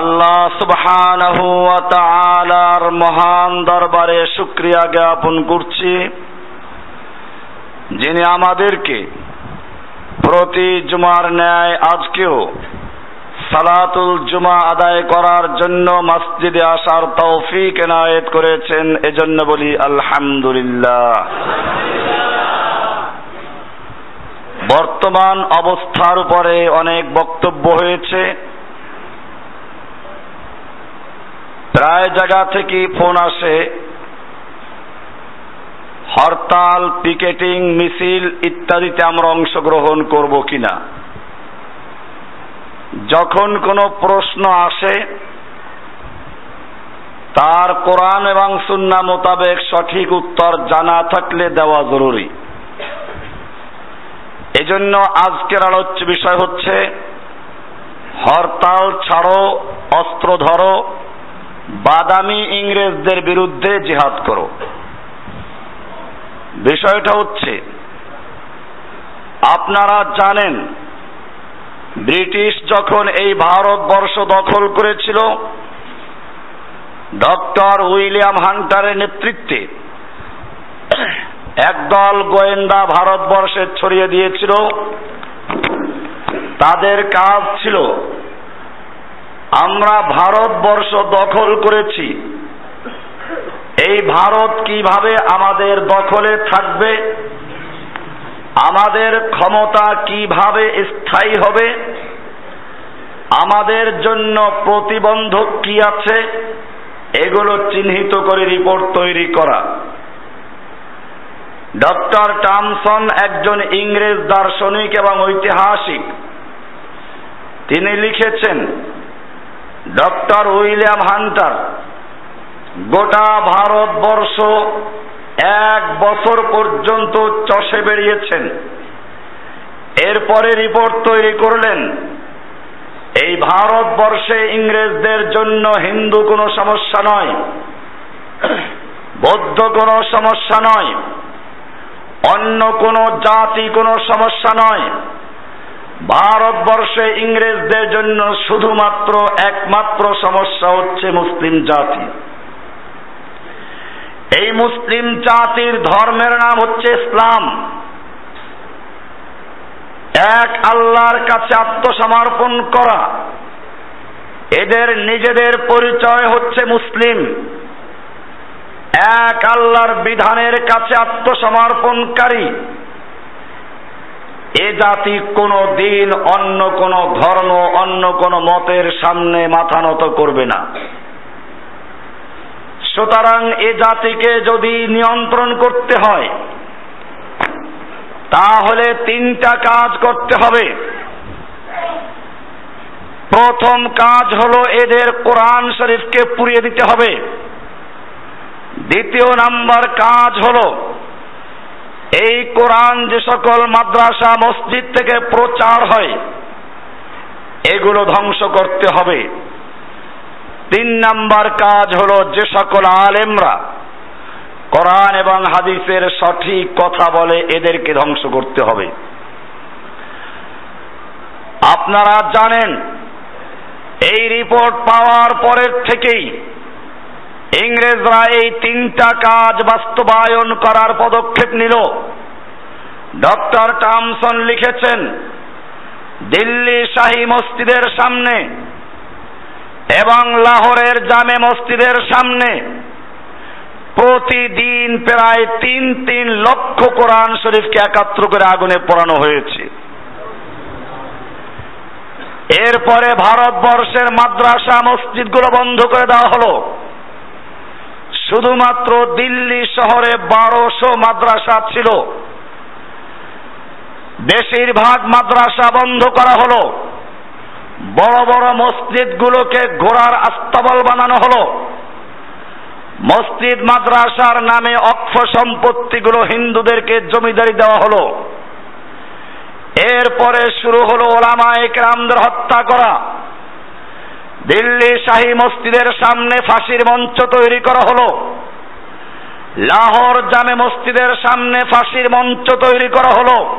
আল্লাহ তাআলার মহান দরবারে শুকরিয়া জ্ঞাপন করছি, যিনি আমাদেরকে প্রতি জুমার ন্যায় আজকেও সালাতুল জুমা আদায় করার জন্য মসজিদে আসার তৌফিক এনায়েত করেছেন, এজন্য বলি আলহামদুলিল্লাহ। বর্তমান অবস্থার উপরে অনেক বক্তব্য হয়েছে। প্রায় জায়গা থেকে ফোন আসে। হরতাল, পিকেটিং, মিছিল ইত্যাদিতে আমরা অংশগ্রহণ করব কিনা। যখন কোনো প্রশ্ন আসে, তার কোরআন এবং সুন্না মোতাবেক সঠিক উত্তর জানা থাকলে দেওয়া জরুরি। এজন্য আজকের আলোচ্য বিষয় হচ্ছে, হরতাল ছাড়ো, অস্ত্র ধরো বাদামি ইংরেজদের বিরুদ্ধে জিহাদ করো। বিষয়টা হচ্ছে, আপনারা জানেন, ব্রিটিশ যখন এই ভারতবর্ষ দখল করেছিল, ডক্টর উইলিয়াম হান্টারের নেতৃত্বে একদল গোয়েন্দা ভারতবর্ষে ছড়িয়ে দিয়েছিল। তাদের কাজ ছিল আমরা ভারতবর্ষ দখল করেছি। এই ভারত কীভাবে আমাদের দখলে থাকবে? আমাদের ক্ষমতা কীভাবে স্থায়ী হবে? আমাদের জন্য প্রতিবন্ধক কি আছে? এগুলো চিহ্নিত করে রিপোর্ট তৈরি করা। ডক্টর টামসন একজন ইংরেজ দার্শনিক এবং ঐতিহাসিক। তিনি লিখেছেন ডক্টর উইলিয়াম হান্টার, গোটা ভারতবর্ষ এক বছর পর্যন্ত চষে বেরিয়েছেন। এরপরে রিপোর্ট তৈরি করলেন, এই ভারতবর্ষে ইংরেজদের জন্য হিন্দু কোনো সমস্যা নয়, বৌদ্ধ কোনো সমস্যা নয়, অন্য কোনো জাতি কোনো সমস্যা নয়। ভারতবর্ষে ইংরেজদের জন্য শুধুমাত্র একমাত্র সমস্যা হচ্ছে মুসলিম জাতি। এই মুসলিম জাতির ধর্মের নাম হচ্ছে ইসলাম। এক আল্লাহর কাছে আত্মসমর্পণ করা। এদের নিজেদের পরিচয় হচ্ছে মুসলিম। এক আল্লাহর বিধানের কাছে আত্মসমর্পণকারী। এ জাতি কোনো দিন অন্য কোন ধর্ম, অন্য কোন মতের সামনে মাথা নত করবে না। সুতরাং এ জাতিকে যদি নিয়ন্ত্রণ করতে হয়, তাহলে তিনটা কাজ করতে হবে। প্রথম কাজ হলো এদের কোরআন শরীফকে পুড়িয়ে দিতে হবে। দ্বিতীয় নাম্বার কাজ হলো এই কোরআন যে সকল মাদ্রাসা, মসজিদ থেকে প্রচার হয়, এগুলো ধ্বংস করতে হবে। তিন নাম্বার কাজ হলো যে সকল আলেমরা কোরআন এবং হাদিসের সঠিক কথা বলে এদেরকে ধ্বংস করতে হবে। আপনারা জানেন, এই রিপোর্ট পাওয়ার পরের থেকেই ইংরেজরা এই তিনটা কাজ বাস্তবায়ন করার পদক্ষেপ নিল। ডক্টর টামসন লিখেছেন, দিল্লি শাহী মসজিদের সামনে এবং লাহোরের জামে মসজিদের সামনে প্রতিদিন প্রায় তিন তিন লক্ষ কোরআন শরীফকে একাত্র করে আগুনে পোড়ানো হয়েছে। এরপরে ভারতবর্ষের মাদ্রাসা মসজিদগুলো বন্ধ করে দেওয়া হলো। শুধুমাত্র দিল্লি শহরে বারোশো মাদ্রাসা ছিল। বেশিরভাগ মাদ্রাসা বন্ধ করা হলো। বড় বড় মসজিদগুলোকে ঘোড়ার আস্তাবল বানানো হলো। মসজিদ মাদ্রাসার নামে অক্ষ সম্পত্তিগুলো হিন্দুদেরকে জমিদারি দেওয়া হলো। এরপরে শুরু হলো ওলামা একরামদের হত্যা করা। দিল্লি শাহী মসজিদের সামনে ফাঁসির মঞ্চ তৈরি করা হলো। লাহোর জামে মসজিদের সামনে ফাঁসির মঞ্চ তৈরি করা হলো।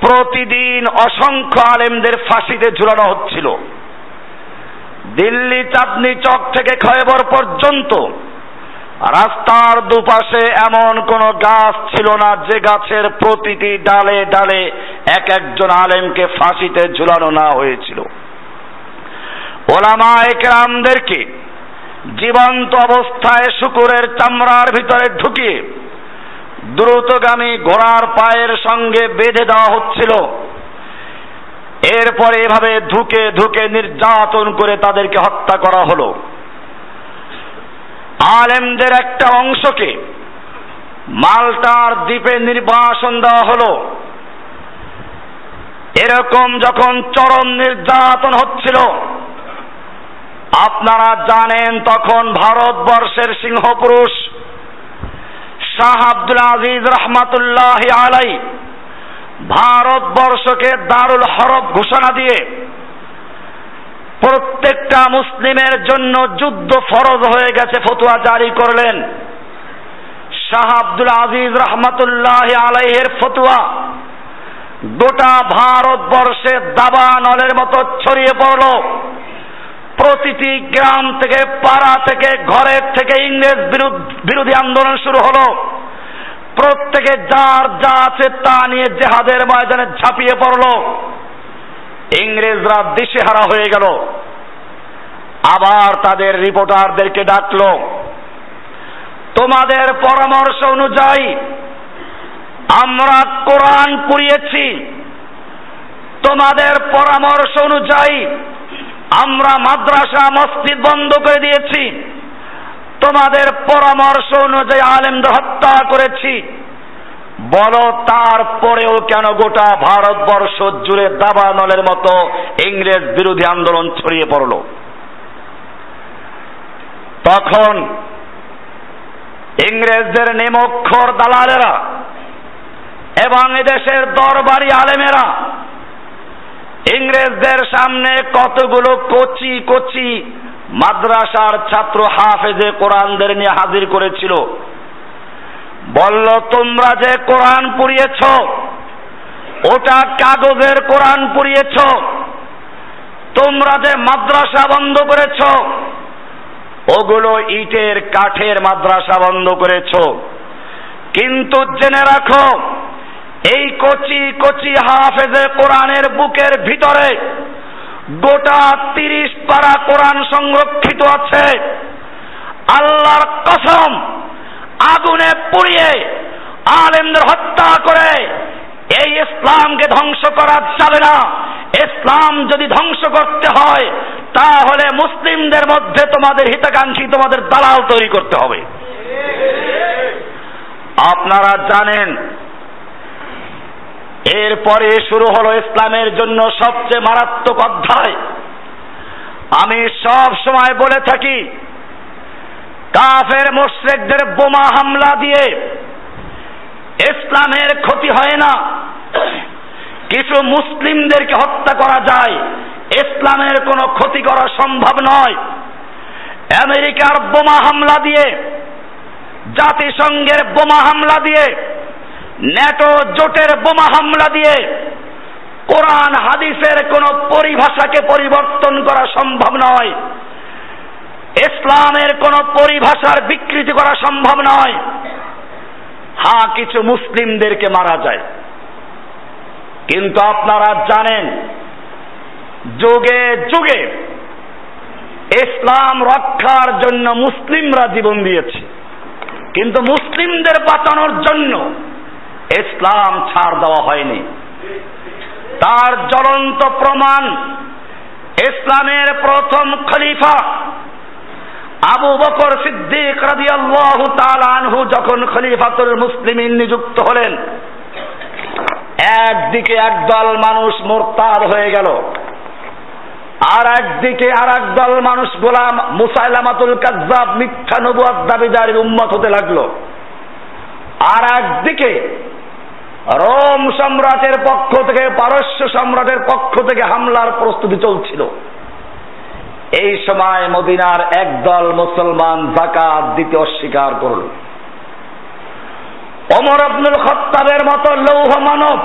প্রতিদিন অসংখ্য আলেমদের ফাঁসিতে ঝুলানো হচ্ছিল। দিল্লি চাঁদনি চক থেকে খয়বর পর্যন্ত রাস্তার দুপাশে এমন কোন গাছ ছিল না, যে গাছের প্রতিটি ডালে ডালে এক একজন আলেমকে ফাঁসিতে ঝুলানো না হয়েছিল। ওলামা একরামদেরকে জীবন্ত অবস্থায় শুকুরের চামড়ার ভিতরে ঢুকিয়ে দ্রুতগামী ঘোড়ার পায়ের সঙ্গে বেঁধে দেওয়া হচ্ছিল। এরপরে এভাবে ধুকে ধুকে নির্যাতন করে তাদেরকে হত্যা করা হলো। আলেমদের একটা অংশকে মাল্টার দ্বীপে নির্বাসন দেওয়া হলো। এরকম যখন চরম নির্যাতন হচ্ছিল আপনারা জানেন তখন ভারতবর্ষের সিংহপুরুষ শাহ আব্দুল আজিজ রহমাতুল্লাহ আলাই ভারতবর্ষকে দারুল হরফ ঘোষণা দিয়ে প্রত্যেকটা মুসলিমের জন্য যুদ্ধ ফরজ হয়ে গেছে, ফতুয়া জারি করলেন। শাহ আব্দুল আজিজ রহমতুল্লাহ আলাইহের ফতুয়া গোটা ভারতবর্ষে দাবা নলের মতো ছড়িয়ে পড়ল। প্রতিটি গ্রাম থেকে, পাড়া থেকে, ঘরের থেকে ইংরেজ বিরোধী আন্দোলন শুরু হলো। প্রত্যেকে যার যা আছে তা নিয়ে জেহাদের ময়দানে ঝাঁপিয়ে পড়ল। ইংরেজরা দিশেহারা হয়ে গেল। আবার তাদের রিপোর্টারদেরকে ডাকলো। তোমাদের পরামর্শ অনুযায়ী, আমরা কোরআন পুড়িয়েছি। তোমাদের পরামর্শ অনুযায়ী আমরা মাদ্রাসা, মসজিদ বন্ধ করে দিয়েছি। তোমাদের পরামর্শ অনুযায়ী আলেমদের হত্যা করেছি। বলো, তারপরেও কেন গোটা ভারতবর্ষ জুড়ে দাবানলের মতো ইংরেজ বিরোধী আন্দোলন ছড়িয়ে পড়ল? তখন ইংরেজদের নেমক্ষর দালালেরা এবং এদেশের দরবারি আলেমেরা ইংরেজদের সামনে কতগুলো কচি কচি মাদ্রাসার ছাত্র হাফেজে কোরআনদের নিয়ে হাজির করেছিল। বলল, তোমরা যে কোরআন পুড়িয়েছ, ওটা কাগজের কোরআন পুড়িয়েছ, তোমরা যে মাদ্রাসা বন্ধ করেছ, ওগুলো ইটের কাঠের মাদ্রাসা বন্ধ করেছ। কিন্তু জেনে রাখো এই কচি কচি হাফেজে কোরআনের বুকের ভিতরে গোটা তিরিশ পারা কোরআন সংরক্ষিত আছে। আল্লাহর কসম, আগুনে পুড়িয়ে আলেমদের হত্যা করে এই ইসলামকে ধ্বংস করা যাবে না। ইসলাম যদি ধ্বংস করতে হয়, তাহলে মুসলিমদের মধ্যে তোমাদের হিতাকাঙ্ক্ষী, তোমাদের দালাল তৈরি করতে হবে। আপনারা জানেন এরপরে শুরু হলো ইসলামের জন্য সবচেয়ে মারাত্মক অধ্যায়। আমি সব সময় বলে থাকি, কাফের মোশরেকদের বোমা হামলা দিয়ে ইসলামের ক্ষতি হয় না। কিছু মুসলিমদেরকে হত্যা করা যায়, ইসলামের কোনো ক্ষতি করা সম্ভব নয়। আমেরিকার বোমা হামলা দিয়ে, জাতিসংঘের বোমা হামলা দিয়ে ন্যাটো জোটের বোমা হামলা দিয়ে কোরআন, হাদিসের কোন পরিভাষাকে পরিবর্তন করা সম্ভব নয়। ইসলামের কোন পরিভাষার বিকৃতি করা সম্ভব নয়। হ্যাঁ কিছু মুসলিমদেরকে মারা যায়। কিন্তু আপনারা জানেন, যুগে যুগে ইসলাম রক্ষার জন্য মুসলিমরা জীবন দিয়েছে। কিন্তু মুসলিমদের বাঁচানোর জন্য ইসলাম ছাড় দেওয়া হয়নি। তার জ্বলন্ত প্রমাণ ইসলামের প্রথম খলিফা আবু বকর সিদ্দিক আনহু যখন খলিফাতুল মুসলিমিন নিযুক্ত হলেন, একদিকে একদল মানুষ মোরতাদ হয়ে গেল, আর একদিকে আর একদল মানুষ গোলাম মুসাইলামাতুল কাজ্জাব মিথ্যা নবুয়াদ দাবিদারের উম্মত হতে লাগল। আর একদিকে রোম সম্রাটের পক্ষ থেকে, পারস্য সম্রাটের পক্ষ থেকে হামলার প্রস্তুতি চলছিল। এই সময় মদিনার একদল মুসলমান জাকাত দিতে অস্বীকার করল। অমর আব্দুল খত্তাবের মতো লৌহ মানব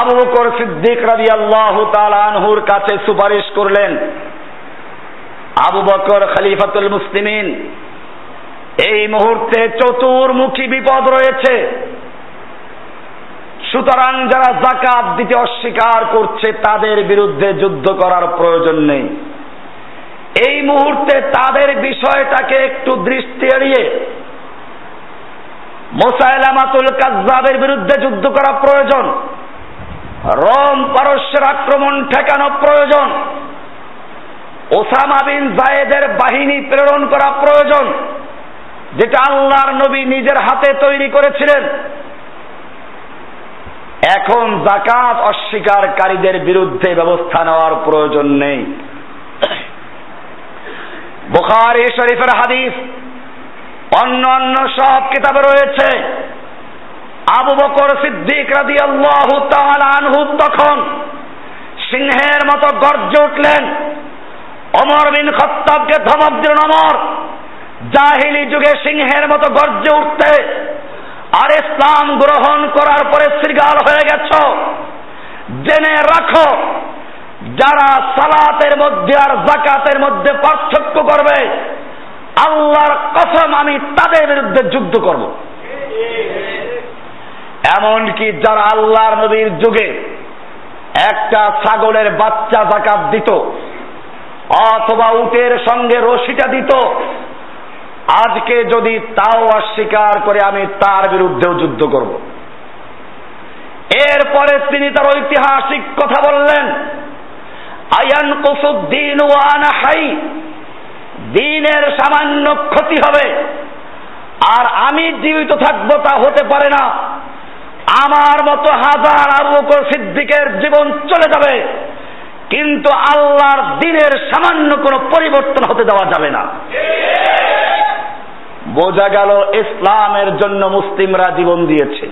আবু বকর সিদ্দিক রাজি আল্লাহ আনহুর কাছে সুপারিশ করলেন, আবু বকর খলিফাতুল মুসলিমিন, এই মুহূর্তে চতুর্মুখী বিপদ রয়েছে। সুতরাং যারা জাকাত দিতে অস্বীকার করছে, তাদের বিরুদ্ধে যুদ্ধ করার প্রয়োজন নেই। এই মুহূর্তে তাদের বিষয়টাকে একটু দৃষ্টি এড়িয়ে মোসাইলামাতুল কাজ্জাবের বিরুদ্ধে যুদ্ধ করা প্রয়োজন। রোম পারস্যের আক্রমণ ঠেকানো প্রয়োজন। ওসামা বিন জায়েদের বাহিনী প্রেরণ করা প্রয়োজন, যেটা আল্লাহর নবী নিজের হাতে তৈরি করেছিলেন। এখন জাকাত অস্বীকারীদের বিরুদ্ধে ব্যবস্থা নেওয়ার প্রয়োজন নেই। বুখারি শরীফের হাদিস, অন্য অন্য সব কিতাবে রয়েছে। আবু বকর সিদ্দিক রাদি আল্লাহ আনহু তখন সিংহের মতো গর্জে উঠলেন অমর বিন খত্তাবকে ধমক দিলেন অমর জাহিলি যুগে সিংহের মতো গর্জে উঠতে আর ইসলাম গ্রহণ করার পরে শ্রীগাল হয়ে গেছ। জেনে রাখো, যারা সালাতের মধ্যে আর জাকাতের মধ্যে পার্থক্য করবে, আল্লাহর কসম আমি তাদের বিরুদ্ধে যুদ্ধ করব। এমনকি যারা আল্লাহর নবীর যুগে একটা ছাগলের বাচ্চা জাকাত দিত, অথবা উটের সঙ্গে রশিটা দিত আজকে যদি তাও অস্বীকার করে আমি তার বিরুদ্ধেও যুদ্ধ করব। এরপরে তিনি তার ঐতিহাসিক কথা বললেন। আয়ান কুসুদ্দিন ওয়ান হাই, দিনের সামান্য ক্ষতি হবে। আর আমি জীবিত থাকব তা হতে পারে না। আমার মতো হাজার আবু বকর সিদ্দিকের জীবন চলে যাবে। কিন্তু আল্লাহর দিনের সামান্য কোনো পরিবর্তন হতে দেওয়া যাবে না। বোঝা গেল ইসলামের জন্য মুসলিমরা জীবন দিয়েছে।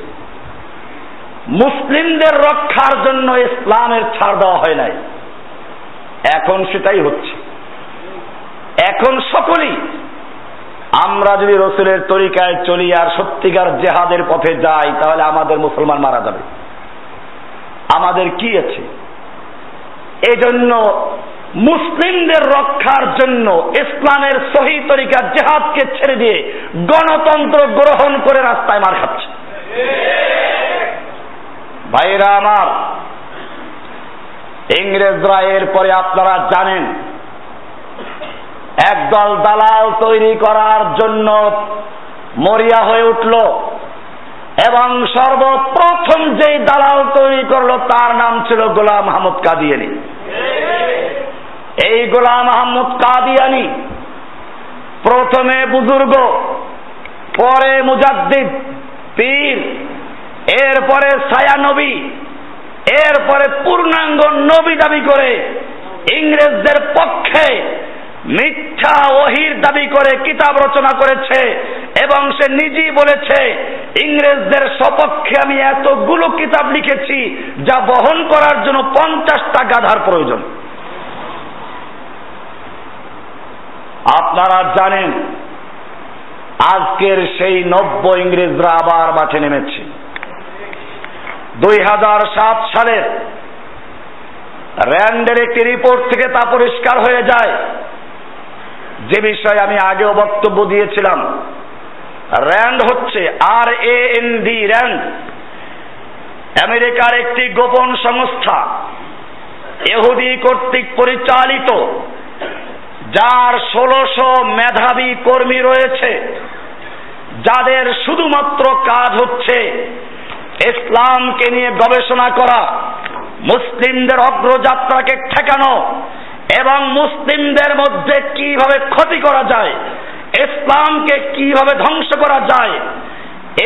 মুসলিমদের রক্ষার জন্য ইসলামের ছাড় দেওয়া হয় নাই। এখন সেটাই হচ্ছে। এখন সকলেই আমরা যদি রসুলের তরিকায় চলি আর সত্যিকার জেহাদের পথে যাই, তাহলে আমাদের মুসলমান মারা যাবে। আমাদের কি আছে? এজন্য মুসলিমদের রক্ষার জন্য ইসলামের সহি তরিকা জেহাদকে ছেড়ে দিয়ে গণতন্ত্র গ্রহণ করে রাস্তায় মার খাচ্ছে। ভাইরা আমার, ইংরেজরা এরপরে আপনারা জানেন, একদল দালাল তৈরি করার জন্য মরিয়া হয়ে উঠল এবং সর্বপ্রথম যেই দালাল তৈরি করল তার নাম ছিল গোলাম মাহমুদ কাদিয়ানি। এই গোলাম মাহমুদ কাদিয়ানি প্রথমে বুজুর্গ, পরে মুজাদ্দিদ, পীর, এরপরে ছায়া নবী এরপরে পূর্ণাঙ্গ নবী দাবি করে ইংরেজদের পক্ষে মিথ্যা ওহির দাবি করে কিতাব রচনা করেছে এবং সে নিজেই বলেছে, ইংরেজদের সপক্ষে আমি এতগুলো কিতাব লিখেছি যা বহন করার জন্য পঞ্চাশটা গাধার প্রয়োজন। আপনারা জানেন, আজকের সেই নব্য ইংরেজরা আবার মাঠে নেমেছে। দুই হাজার সাত সালের র্যান্ডের একটি রিপোর্ট থেকে তা পরিষ্কার হয়ে যায়। যে বিষয়ে আমি আগেও বক্তব্য দিয়েছিলাম, র্যান্ড হচ্ছে R A N D Rand, আমেরিকার একটি গোপন সংস্থা এহুদি কর্তৃক পরিচালিত যার ষোলোশো মেধাবী কর্মী রয়েছে, যাদের শুধুমাত্র কাজ হচ্ছে ইসলামকে নিয়ে গবেষণা করা, মুসলিমদের অগ্রযাত্রাকে ঠেকানো এবং মুসলিমদের মধ্যে কীভাবে ক্ষতি করা যায়, ইসলামকে কীভাবে ধ্বংস করা যায়,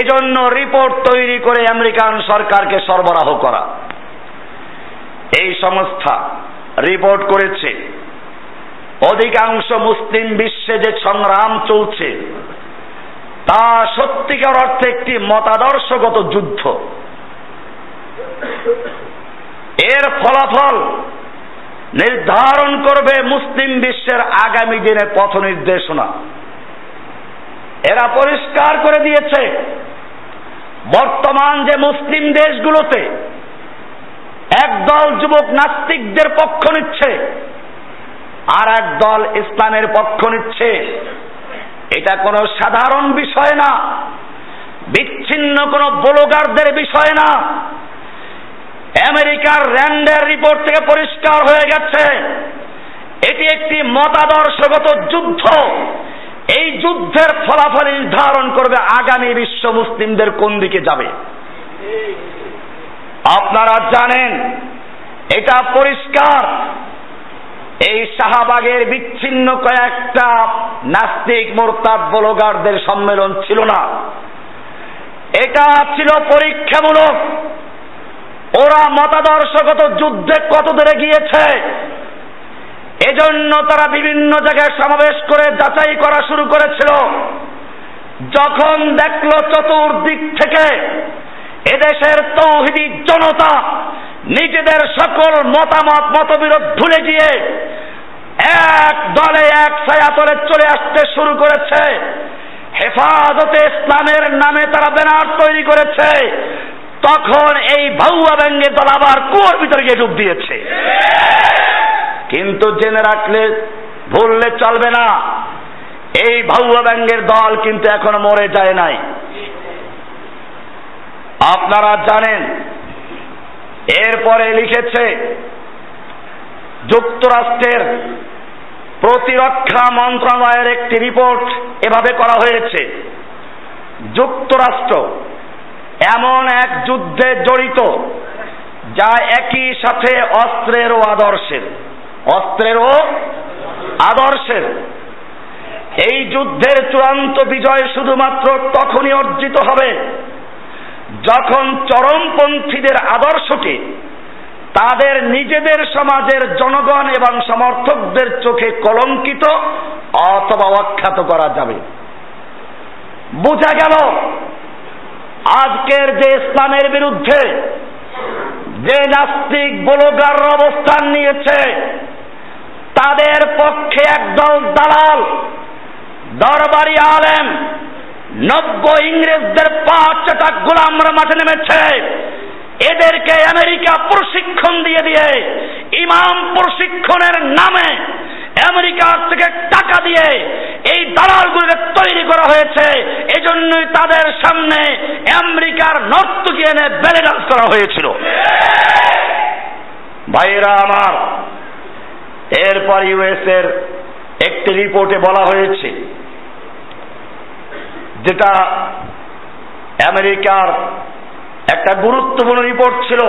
এজন্য রিপোর্ট তৈরি করে আমেরিকান সরকারকে সরবরাহ করা। এই সংস্থা রিপোর্ট করেছে অধিকাংশ মুসলিম বিশ্বে যে সংগ্রাম চলছে, তা সত্যিকার অর্থে একটি মতাদর্শগত যুদ্ধ। এর ফলাফল নির্ধারণ করবে মুসলিম বিশ্বের আগামী দিনের পথ নির্দেশনা। এরা পরিষ্কার করে দিয়েছে, বর্তমান যে মুসলিম দেশগুলোতে একদল যুবক নাস্তিকদের পক্ষ নিচ্ছে আর এক দল ইসলামের পক্ষ নিচ্ছে। এটা কোনো সাধারণ বিষয় না। বিচ্ছিন্ন কোনো বলগারদের বিষয় না। আমেরিকার র্যান্ডের রিপোর্ট থেকে পরিষ্কার হয়ে গেছে, এটি একটি মতাদর্শগত যুদ্ধ। এই যুদ্ধের ফলাফল নির্ধারণ করবে আগামী বিশ্ব মুসলিমদের কোন দিকে যাবে। আপনারা জানেন, এটা পরিষ্কার। এই শাহবাগের বিচ্ছিন্ন কয়েকটা নাস্তিক, মোরতাদ, বলগারদের সম্মেলন ছিল না। এটা ছিল পরীক্ষামূলক। ওরা মতাদর্শগত যুদ্ধে কত দূরে গিয়েছে? এজন্য তারা বিভিন্ন জায়গায় সমাবেশ করে যাচাই করা শুরু করেছিল। যখন দেখল চতুর্দিক থেকে এদেশের তৌহিদি জনতা নিজেদের সকল মতামত, মতবিরোধ ভুলে গিয়ে এক দলে এক ছায়াতলে চলে আসতে শুরু করেছে। হেফাজতে ইসলামের নামে তারা ব্যানার তৈরি করেছে। তখন এই ভাউয়া ব্যাঙ্গের দল আবার কুয়োর ভিতরে গিয়ে ডুব দিয়েছে। কিন্তু জেনে রাখলে ভুললে চলবে না। এই ভাউয়া ব্যাঙ্গের দল কিন্তু এখনও মরে যায় নাই। আপনারা জানেন, এরপরে লিখেছে, যুক্তরাষ্ট্রের প্রতিরক্ষা মন্ত্রণালয়ের একটি রিপোর্ট এভাবে করা হয়েছে। যুক্তরাষ্ট্র এমন এক যুদ্ধে জড়িত, যা একই সাথে অস্ত্রের ও আদর্শের অস্ত্রের ও আদর্শের। এই যুদ্ধের চূড়ান্ত বিজয় শুধুমাত্র তখনই অর্জিত হবে যখন চরমপন্থীদের আদর্শকে তাদের নিজেদের সমাজের জনগণ এবং সমর্থকদের চোখে কলঙ্কিত অথবা অখ্যাত করা যাবে। বোঝা গেল, আজকের যে ইসলামের বিরুদ্ধে যে নাস্তিক বলগার অবস্থান নিয়েছে, তাদের পক্ষে একদল দালাল, দরবারি আলেম নব্য ইংরেজদের পাঁচ চাটা গোলামরা মাঠে নেমেছে। এদেরকে আমেরিকা প্রশিক্ষণ দিয়ে দিয়ে, ইমাম প্রশিক্ষণের নামে আমেরিকার থেকে টাকা দিয়ে এই দালালগুলোকে তৈরি করা হয়েছে। এজন্যই তাদের সামনে আমেরিকার নর্তকি এনে বেলে ডান্স করা হয়েছিল। ভাইরা আমার, এরপর ইউএস এর একটি রিপোর্টে বলা হয়েছে যেটা আমেরিকার একটা গুরুত্বপূর্ণ রিপোর্ট ছিল,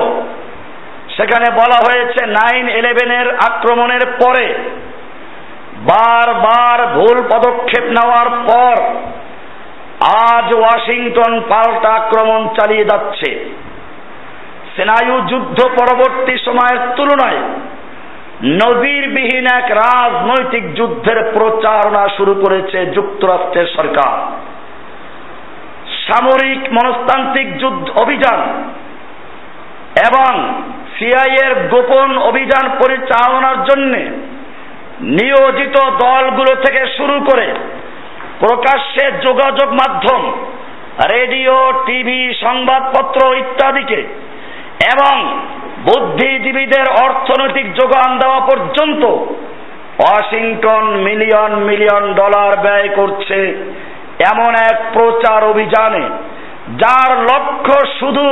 সেখানে বলা হয়েছে নাইন ইলেভেনের আক্রমণের পরে বারবার ভুল পদক্ষেপ নেওয়ার পর আজ ওয়াশিংটন পাল্টা আক্রমণ চালিয়ে যাচ্ছে। সেনায়ু যুদ্ধ পরবর্তী সময়ের তুলনায় নজিরবিহীন এক রাজনৈতিক যুদ্ধের প্রচারণা শুরু করেছে যুক্তরাষ্ট্রের সরকার। সামরিক মনস্তান্ত্রিক যুদ্ধ অভিযান এবং সিআইয়ের গোপন অভিযান পরিচালনার জন্য নিয়োজিত দলগুলো থেকে শুরু করে প্রকাশ্যে যোগাযোগ মাধ্যম, রেডিও, টিভি, সংবাদপত্র ইত্যাদিকে এবং বুদ্ধিজীবীদের অর্থনৈতিক যোগান দেওয়া পর্যন্ত ওয়াশিংটন মিলিয়ন মিলিয়ন ডলার ব্যয় করছে এমন এক প্রচার অভিযানে, যার লক্ষ্য শুধু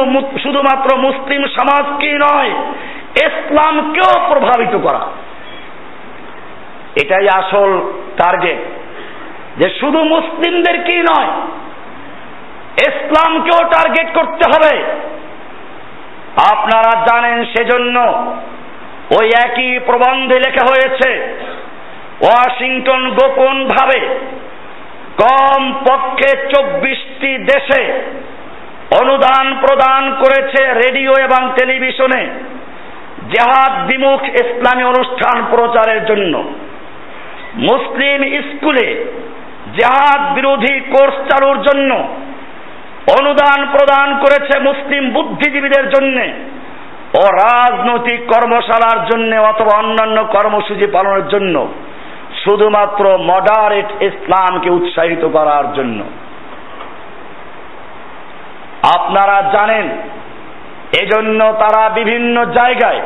শুধুমাত্র মুসলিম সমাজকেই নয়, ইসলামকেও প্রভাবিত করা। এটাই আসল টার্গেট যে শুধু মুসলিমদেরকেই নয়, ইসলামকেও টার্গেট করতে হবে। আপনারা জানেন সেজন্য ওই একই প্রবন্ধে লেখা হয়েছে, ওয়াশিংটন গোপন ভাবে কম পক্ষে চব্বিশটি দেশে অনুদান প্রদান করেছে রেডিও এবং টেলিভিশনে জেহাদ বিমুখ ইসলামী অনুষ্ঠান প্রচারের জন্য। মুসলিম স্কুলে জেহাদ বিরোধী কোর্স চালুর জন্য অনুদান প্রদান করেছে মুসলিম বুদ্ধিজীবীদের জন্য ও রাজনৈতিক কর্মশালার জন্য অথবা অন্যান্য কর্মসূচি পালনের জন্য। শুধুমাত্র মডারেট ইসলামকে উৎসাহিত করার জন্য। আপনারা জানেন, এজন্য তারা বিভিন্ন জায়গায়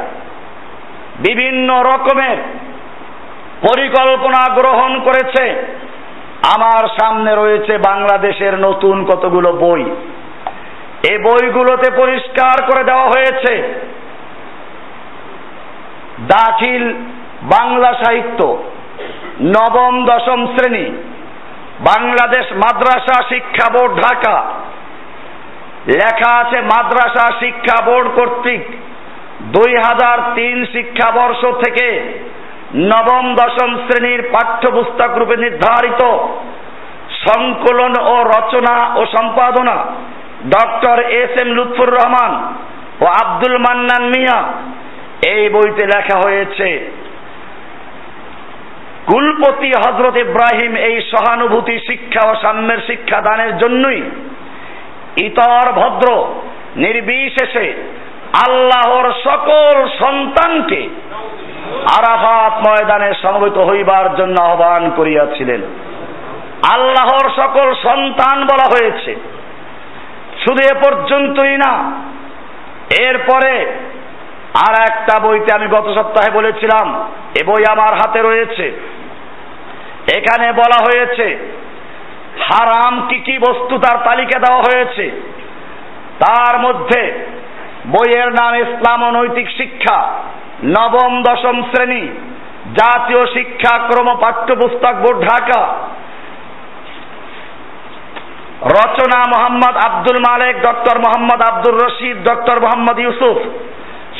বিভিন্ন রকমের পরিকল্পনা গ্রহণ করেছে। আমার সামনে রয়েছে বাংলাদেশের নতুন কতগুলো বই। এ বইগুলোতে পরিষ্কার করে দেওয়া হয়েছে, দাখিল বাংলা সাহিত্য নবম দশম শ্রেণি, বাংলাদেশ মাদ্রাসা শিক্ষা বোর্ড, ঢাকা। লেখা আছে মাদ্রাসা শিক্ষা বোর্ড কর্তৃক দুই হাজার তিন শিক্ষাবর্ষ থেকে নবম দশম শ্রেণির পাঠ্যপুস্তক রূপে নির্ধারিত সংকলন ও রচনা ও সম্পাদনা doctor S M Lutfur Rahman ও আব্দুল মান্নান মিয়া এই বইতে লেখা হয়েছে। কুলপতি হজরত ইব্রাহিম এই সহানুভূতি শিক্ষা ও সাম্যের শিক্ষা দানের জন্যই ইতর ভদ্র, নির্বিশেষে আল্লাহর সকল সন্তানকে আরাফাত ময়দানে সমবেত হইবার জন্য আহ্বান করিয়াছিলেন। আল্লাহর সকল সন্তান বলা হয়েছে। শুধু এ পর্যন্তই না, এরপরে আর একটা বইতে আমি গত সপ্তাহে বলেছিলাম, এ বই আমার হাতে রয়েছে। এখানে বলা হয়েছে, হারাম কি কি বস্তু তার তালিকা দেওয়া হয়েছে। তার মধ্যে বইয়ের নাম ইসলাম ও নৈতিক শিক্ষা, নবম, দশম শ্রেণি, জাতীয় শিক্ষাক্রম পাঠ্যপুস্তক বোর্ড, ঢাকা। রচনা মোহাম্মদ আব্দুল মালেক, ডক্টর মোহাম্মদ আব্দুর রশিদ, ডক্টর মোহাম্মদ ইউসুফ।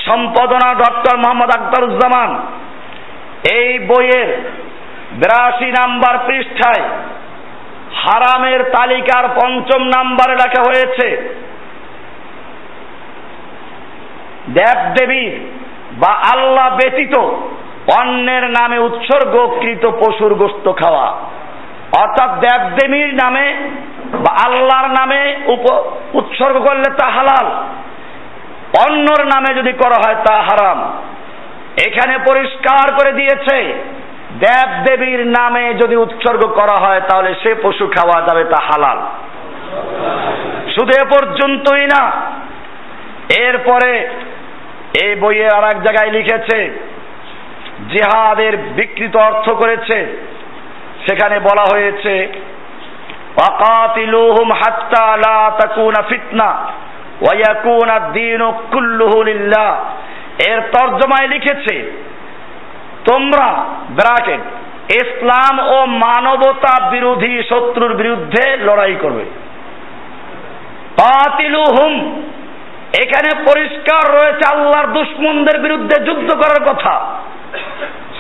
সম্পাদনা ডক্টর মোহাম্মদ আখতারুজ্জামান এই বইয়ের বিরাশি নাম্বার পৃষ্ঠায় হারামের তালিকার পঞ্চম নাম্বারে লেখা হয়েছে দেব দেবীর বা আল্লাহ ব্যতীত অন্যের নামে উৎসর্গকৃত পশুর গোস্ত খাওয়া। অর্থাৎ দেবদেবীর নামে বা আল্লাহর নামে উৎসর্গ করলে তা হালাল। অন্যর নামে যদি করা হয় তা হারাম। এখানে পরিষ্কার করে দিয়েছে, দেব দেবীর নামে যদি উৎসর্গ করা হয় তাহলে সে পশু খাওয়া যাবে তা হালাল। শুধু এ পর্যন্তই না, এরপরে এই বইয়ে আর এক জায়গায় লিখেছে, জিহাদের বিকৃত অর্থ করেছে, সেখানে বলা হয়েছে, ওয়াকাতিলুহুম হাত্তা লা তাকুনা ফিতনা। ওয়া ইয়াকুনা দ্বীনু কুল্লুহু এর তর্জমায় লিখেছে, তোমরা, ব্রাকেট, ইসলাম ও মানবতা বিরোধী শত্রুর বিরুদ্ধে লড়াই করবে। এখানে পরিষ্কার রয়েছে আল্লাহর দুশ্মনদের বিরুদ্ধে যুদ্ধ করার কথা।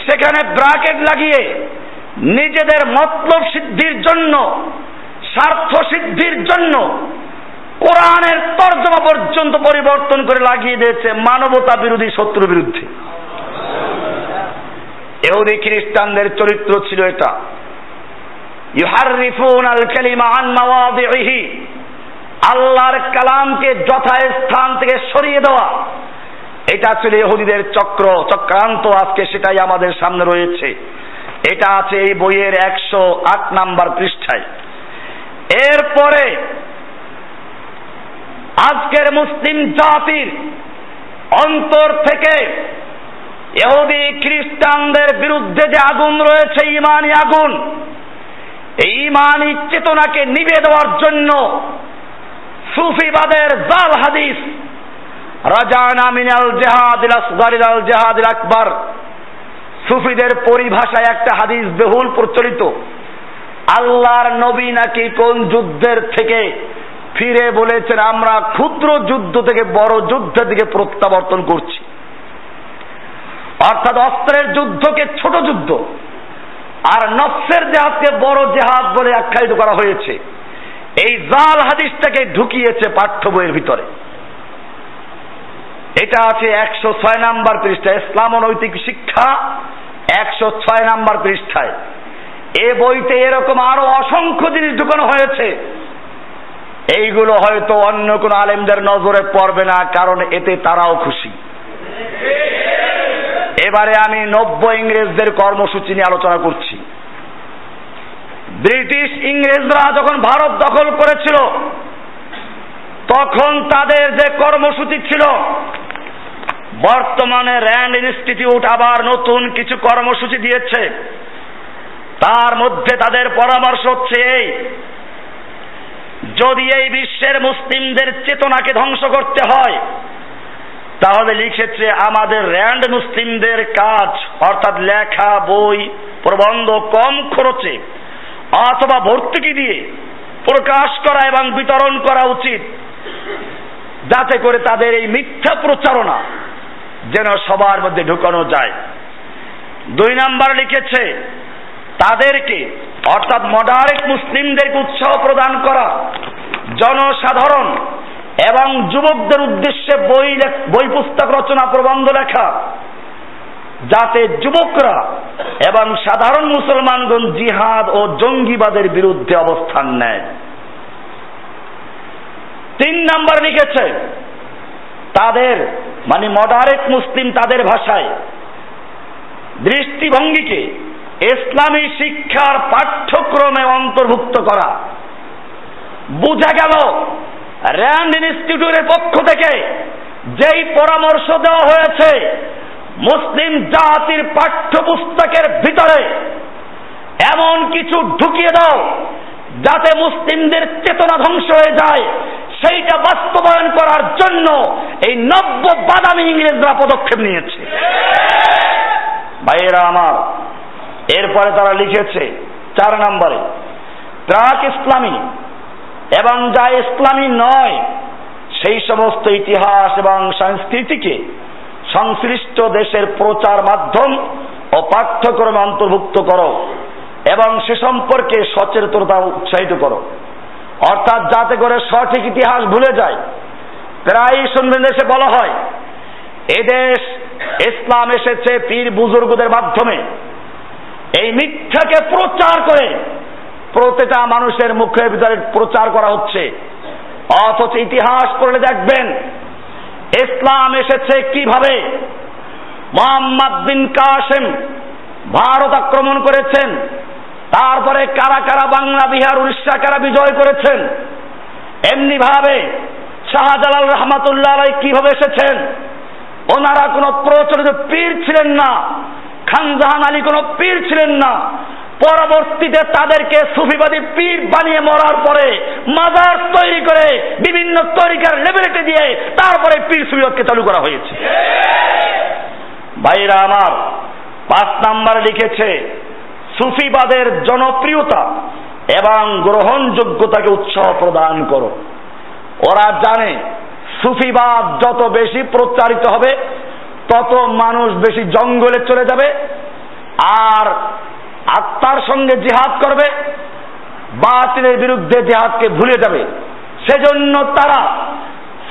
সেখানে ব্রাকেট লাগিয়ে নিজেদের মতলব সিদ্ধির জন্য, স্বার্থ সিদ্ধির জন্য কোরআনের তর্জমা পর্যন্ত পরিবর্তন করে লাগিয়ে দিয়েছে মানবতা বিরোধী শত্রু বিরুদ্ধে। এহুদি খ্রিস্টানদের চরিত্র ছিল এটা। ইউহারিফুন আল কালিমা আন মাওয়াদিহি আল্লাহর কালামকে যথাস্থান থেকে সরিয়ে দেওয়া। এটা ছিল ইহুদিদের চক্র, চক্রান্ত আজকে সেটাই আমাদের সামনে রয়েছে। এটা আছে এই বইয়ের একশো আট নাম্বার পৃষ্ঠায়। এরপরে আজকের মুসলিম জাতির অন্তর থেকে এহুদি খ্রিস্টানদের বিরুদ্ধে যে আগুন রয়েছে, ইমানি আগুন, এই ইমানি চেতনাকে নিবে দেওয়ার জন্য সুফিবাদের জাল হাদিস, রাজানা মিনাল জেহাদিল আসগারিল জেহাদিল আকবর, সুফিদের পরিভাষায় একটা হাদিস বহুল প্রচলিত। আল্লাহর নবী নাকি কোন যুদ্ধের থেকে ফিরে বলেছেন, আমরা ক্ষুদ্র যুদ্ধ থেকে বড় যুদ্ধের দিকে প্রত্যাবর্তন করছি। অর্থাৎ অস্ত্রের যুদ্ধকে ছোট যুদ্ধ আর নফসের জেহাদকে বড় জেহাদ বলে আখ্যায়িত করা হয়েছে। এই জাল হাদিসটাকে ঢুকিয়েছে পাঠ্য বইয়ের ভিতরে। এটা আছে একশো ছয় নাম্বার পৃষ্ঠায়। ইসলাম নৈতিক শিক্ষা একশো ছয় নাম্বার পৃষ্ঠায়। এ বইতে এরকম আরও অসংখ্য জিনিস ঢুকানো হয়েছে। এইগুলো হয়তো অন্য কোন আলেমদের নজরে পড়বে না, কারণ এতে তারাও খুশি। এবারে আমি নব্য ইংরেজদের কর্মসূচি নিয়ে আলোচনা করছি। ব্রিটিশ ইংরেজরা যখন ভারত দখল করেছিল, তখন তাদের যে কর্মসূচি ছিল, বর্তমানে র্যান্ড ইনস্টিটিউট আবার নতুন কিছু কর্মসূচি দিয়েছে। তার মধ্যে তাদের পরামর্শ হচ্ছে এই যদি এই বিশ্বের মুসলিমদের চেতনাকে ধ্বংস করতে হয়, তাহলে লিখেছে, আমাদের র্যান্ড মুসলিমদের কাজ, অর্থাৎ লেখা, বই, প্রবন্ধ কম খরচে, অথবা ভর্তুকি দিয়ে প্রকাশ করা এবং বিতরণ করা উচিত। যাতে করে তাদের এই মিথ্যা প্রচারণা যেন সবার মধ্যে ঢুকানো যায়। দুই নাম্বার লিখেছে তাদেরকে, অর্থাৎ মডারেট মুসলিমদেরকে উৎসাহ প্রদান করা, জনসাধারণ এবং যুবকদের উদ্দেশ্যে বই বই পুস্তক রচনা প্রবন্ধ লেখা, যাতে যুবকরা এবং সাধারণ মুসলমানগণ জিহাদ ও জঙ্গিবাদের বিরুদ্ধে অবস্থান নেয়। তিন নাম্বার লিখেছে, তাদের মানে মডারেট মুসলিম তাদের ভাষায় দৃষ্টিভঙ্গিকে ইসলামী শিক্ষার পাঠ্যক্রমে অন্তর্ভুক্ত করা। বোঝা গেল, র্যান্ড ইনস্টিটিউটের পক্ষ থেকে যেই পরামর্শ দেওয়া হয়েছে, মুসলিম জাতির পাঠ্যপুস্তকের ভিতরে এমন কিছু ঢুকিয়ে দাও যাতে মুসলিমদের চেতনা ধ্বংস হয়ে যায়। সেইটা বাস্তবায়ন করার জন্য এই নব্য বাদামি ইংরেজরা পদক্ষেপ নিয়েছে। ভাইয়েরা আমার এরপরে তারা লিখেছে চার নম্বরে, প্রাক ইসলামী এবং যা ইসলামী নয়, সেই সমস্ত ইতিহাস এবং সংস্কৃতিকে সংশ্লিষ্ট দেশের প্রচার মাধ্যম ও পাঠ্যক্রমে অন্তর্ভুক্ত করো এবং সে সম্পর্কে সচেতনতা উৎসাহিত করো। অর্থাৎ যাতে করে সঠিক ইতিহাস ভুলে যায়, প্রায় শুনবেন দেশে বলা হয় এদেশ ইসলাম এসেছে পীর বুজুর্গদের মাধ্যমে। এই মিথ্যাকে প্রচার করে প্রতিটা মানুষের মুখের ভিতরে প্রচার করা হচ্ছে। অথচ ইতিহাস পড়লে দেখবেন, ইসলাম এসেছে কীভাবে? মোহাম্মদ বিন কাসেম ভারত আক্রমণ করেছেন, তারপরে কারা কারা বাংলা, বিহার, উড়িষ্যা, কারা বিজয় করেছেন এমনি ভাবে শাহজালাল রহমাতুল্লাহ কীভাবে এসেছেন? ওনারা কোনো প্রচলিত পীর ছিলেন না। খানজাহান আলী কোনো পীর ছিলেন না। পরবর্তীতে তাদেরকে সুফিবাদী পীর বানিয়ে মরার পরে, মাজার তৈরি করে, বিভিন্ন তরিকার লেবেলেটে দিয়ে তারপরে পীর সুবিধকে চালু করা হয়েছে। ভাইরা আমার, পাঁচ নাম্বার লিখেছে, সুফিবাদের জনপ্রিয়তা এবং গ্রহণযোগ্যতাকে উৎসাহ প্রদান করো। ওরা জানে, সুফিবাদ যত বেশি প্রচারিত হবে তত মানুষ বেশি জঙ্গলে চলে যাবে আর আত্মার সঙ্গে জিহাদ করবে, বাতিলের বিরুদ্ধে জিহাদকে ভুলে যাবে। সেজন্য তারা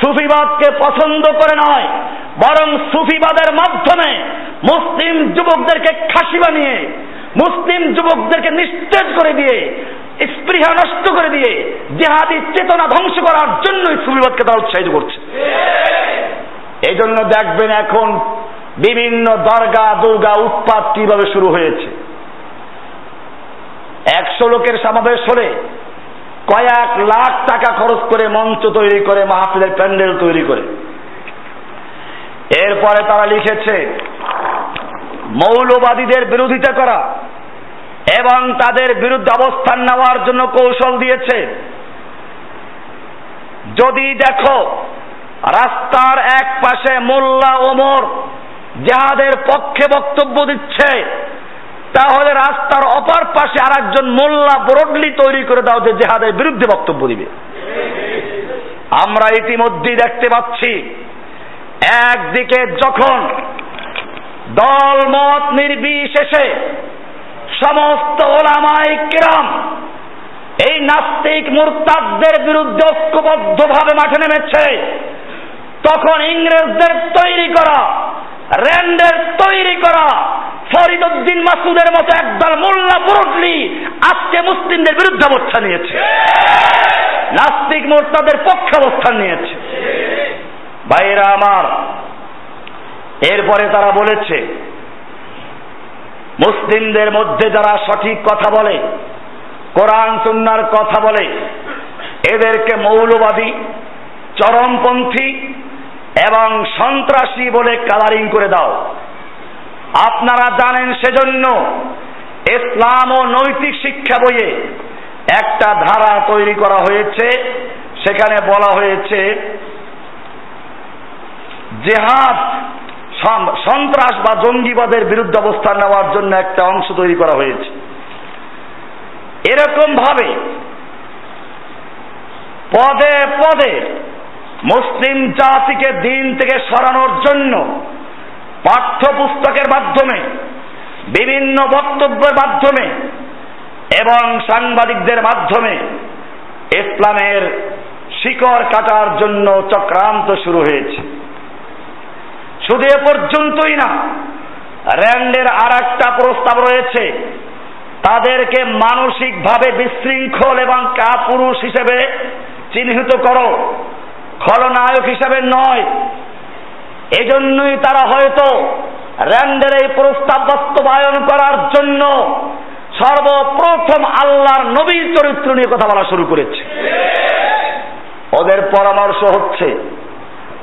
সুফিবাদকে পছন্দ করে নয়, বরং সুফিবাদের মাধ্যমে মুসলিম যুবকদেরকে খাসি বানিয়ে, মুসলিম যুবকদেরকে নিস্তেজ করে দিয়ে, স্পৃহা নষ্ট করে দিয়ে, জেহাদি চেতনা ধ্বংস করার জন্যই সুফিবাদকে তারা উৎসাহিত করছে। এই জন্য দেখবেন এখন বিভিন্ন দরগা দুর্গা উৎপাত কীভাবে শুরু হয়েছে। একশো লোকের সমাবেশ হলে কয়েক লাখ টাকা খরচ করে মঞ্চ তৈরি করে, মাহফিলের প্যান্ডেল তৈরি করে। এরপরে তারা লিখেছে, মৌলবাদীদের বিরোধিতা করা এবং তাদের বিরুদ্ধে অবস্থান নেওয়ার জন্য কৌশল দিয়েছে। যদি দেখো রাস্তার এক পাশে মোল্লা ওমর যাহাদের পক্ষে বক্তব্য দিচ্ছে। তাহলে রাস্তার অপর পাশে আর একজন মোল্লা ব্রডলি তৈরি করে দাও যে জেহাদের বিরুদ্ধে বক্তব্য দিবে। আমরা ইতিমধ্যেই দেখতে পাচ্ছি, একদিকে যখন দলমত নির্বিশেষে সমস্ত ওলামাই কিরাম এই নাস্তিক মুরতাদদের বিরুদ্ধে ঐক্যবদ্ধভাবে মাঠে নেমেছে তখন ইংরেজদের তৈরি করা র্যান্ডের তৈরি করা। ফরিদ উদ্দিন মাসুদের মতো একদল মোল্লা বুরুটলি আজকে মুসলিমদের বিরুদ্ধে অবস্থান নিয়েছে। নাস্তিক মোর্তাদের পক্ষে অবস্থান নিয়েছে। ভাইরা আমার, এরপরে তারা বলেছে, মুসলিমদের মধ্যে যারা সঠিক কথা বলে, কোরআন, সুন্নার কথা বলে, এদেরকে মৌলবাদী, চরমপন্থী এবং সন্ত্রাসী বলে কালারিং করে দাও। আপনারা জানেন সেজন্য ইসলাম ও নৈতিক শিক্ষা বইয়ে একটা ধারা তৈরি করা হয়েছে। সেখানে বলা হয়েছে, জেহাদ সন্ত্রাস বা জঙ্গিবাদের বিরুদ্ধে অবস্থান নেওয়ার জন্য একটা অংশ তৈরি করা হয়েছে। এরকম ভাবে পদে পদে মুসলিম জাতিকে দিন থেকে সরানোর জন্য পাঠ্যপুস্তকের মাধ্যমে, বিভিন্ন বক্তব্যের মাধ্যমে এবং সাংবাদিকদের মাধ্যমে ইসলামের শিকড় কাটার জন্য চক্রান্ত শুরু হয়েছে। শুধু এ পর্যন্তই না র্যান্ডের আর একটা প্রস্তাব রয়েছে, তাদেরকে মানসিকভাবে বিশৃঙ্খল এবং কাপুরুষ হিসেবে চিহ্নিত করো। খলনায়ক হিসাবে নয়। এজন্যই তারা হয়তো র্যান্ডের এই প্রস্তাব বাস্তবায়ন করার জন্য সর্বপ্রথম আল্লাহর নবীর চরিত্র নিয়ে কথা বলা শুরু করেছে। ওদের পরামর্শ হচ্ছে,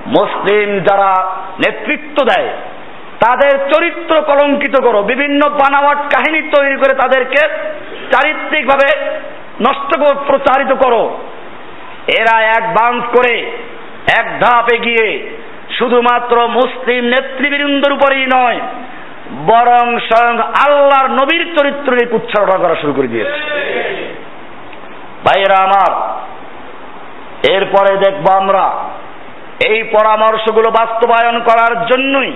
মুসলিম যারা নেতৃত্ব দেয়, তাদের চরিত্র কলঙ্কিত করো। বিভিন্ন বানাওয়াট কাহিনী তৈরি করে তাদেরকে চারিত্রিকভাবে নষ্ট প্রচারিত করো। এরা অ্যাডভান্স করে, এক ধাপ এগিয়ে শুধুমাত্র মুসলিম নেতৃবৃন্দর উপরেই নয়, বরং স্বয়ং আল্লাহর নবীর চরিত্র নিয়ে উচ্চারণা করা শুরু করে দিয়েছে। ভাইয়েরা আমার, এরপরে দেখব আমরা এই পরামর্শগুলো বাস্তবায়ন করার জন্যই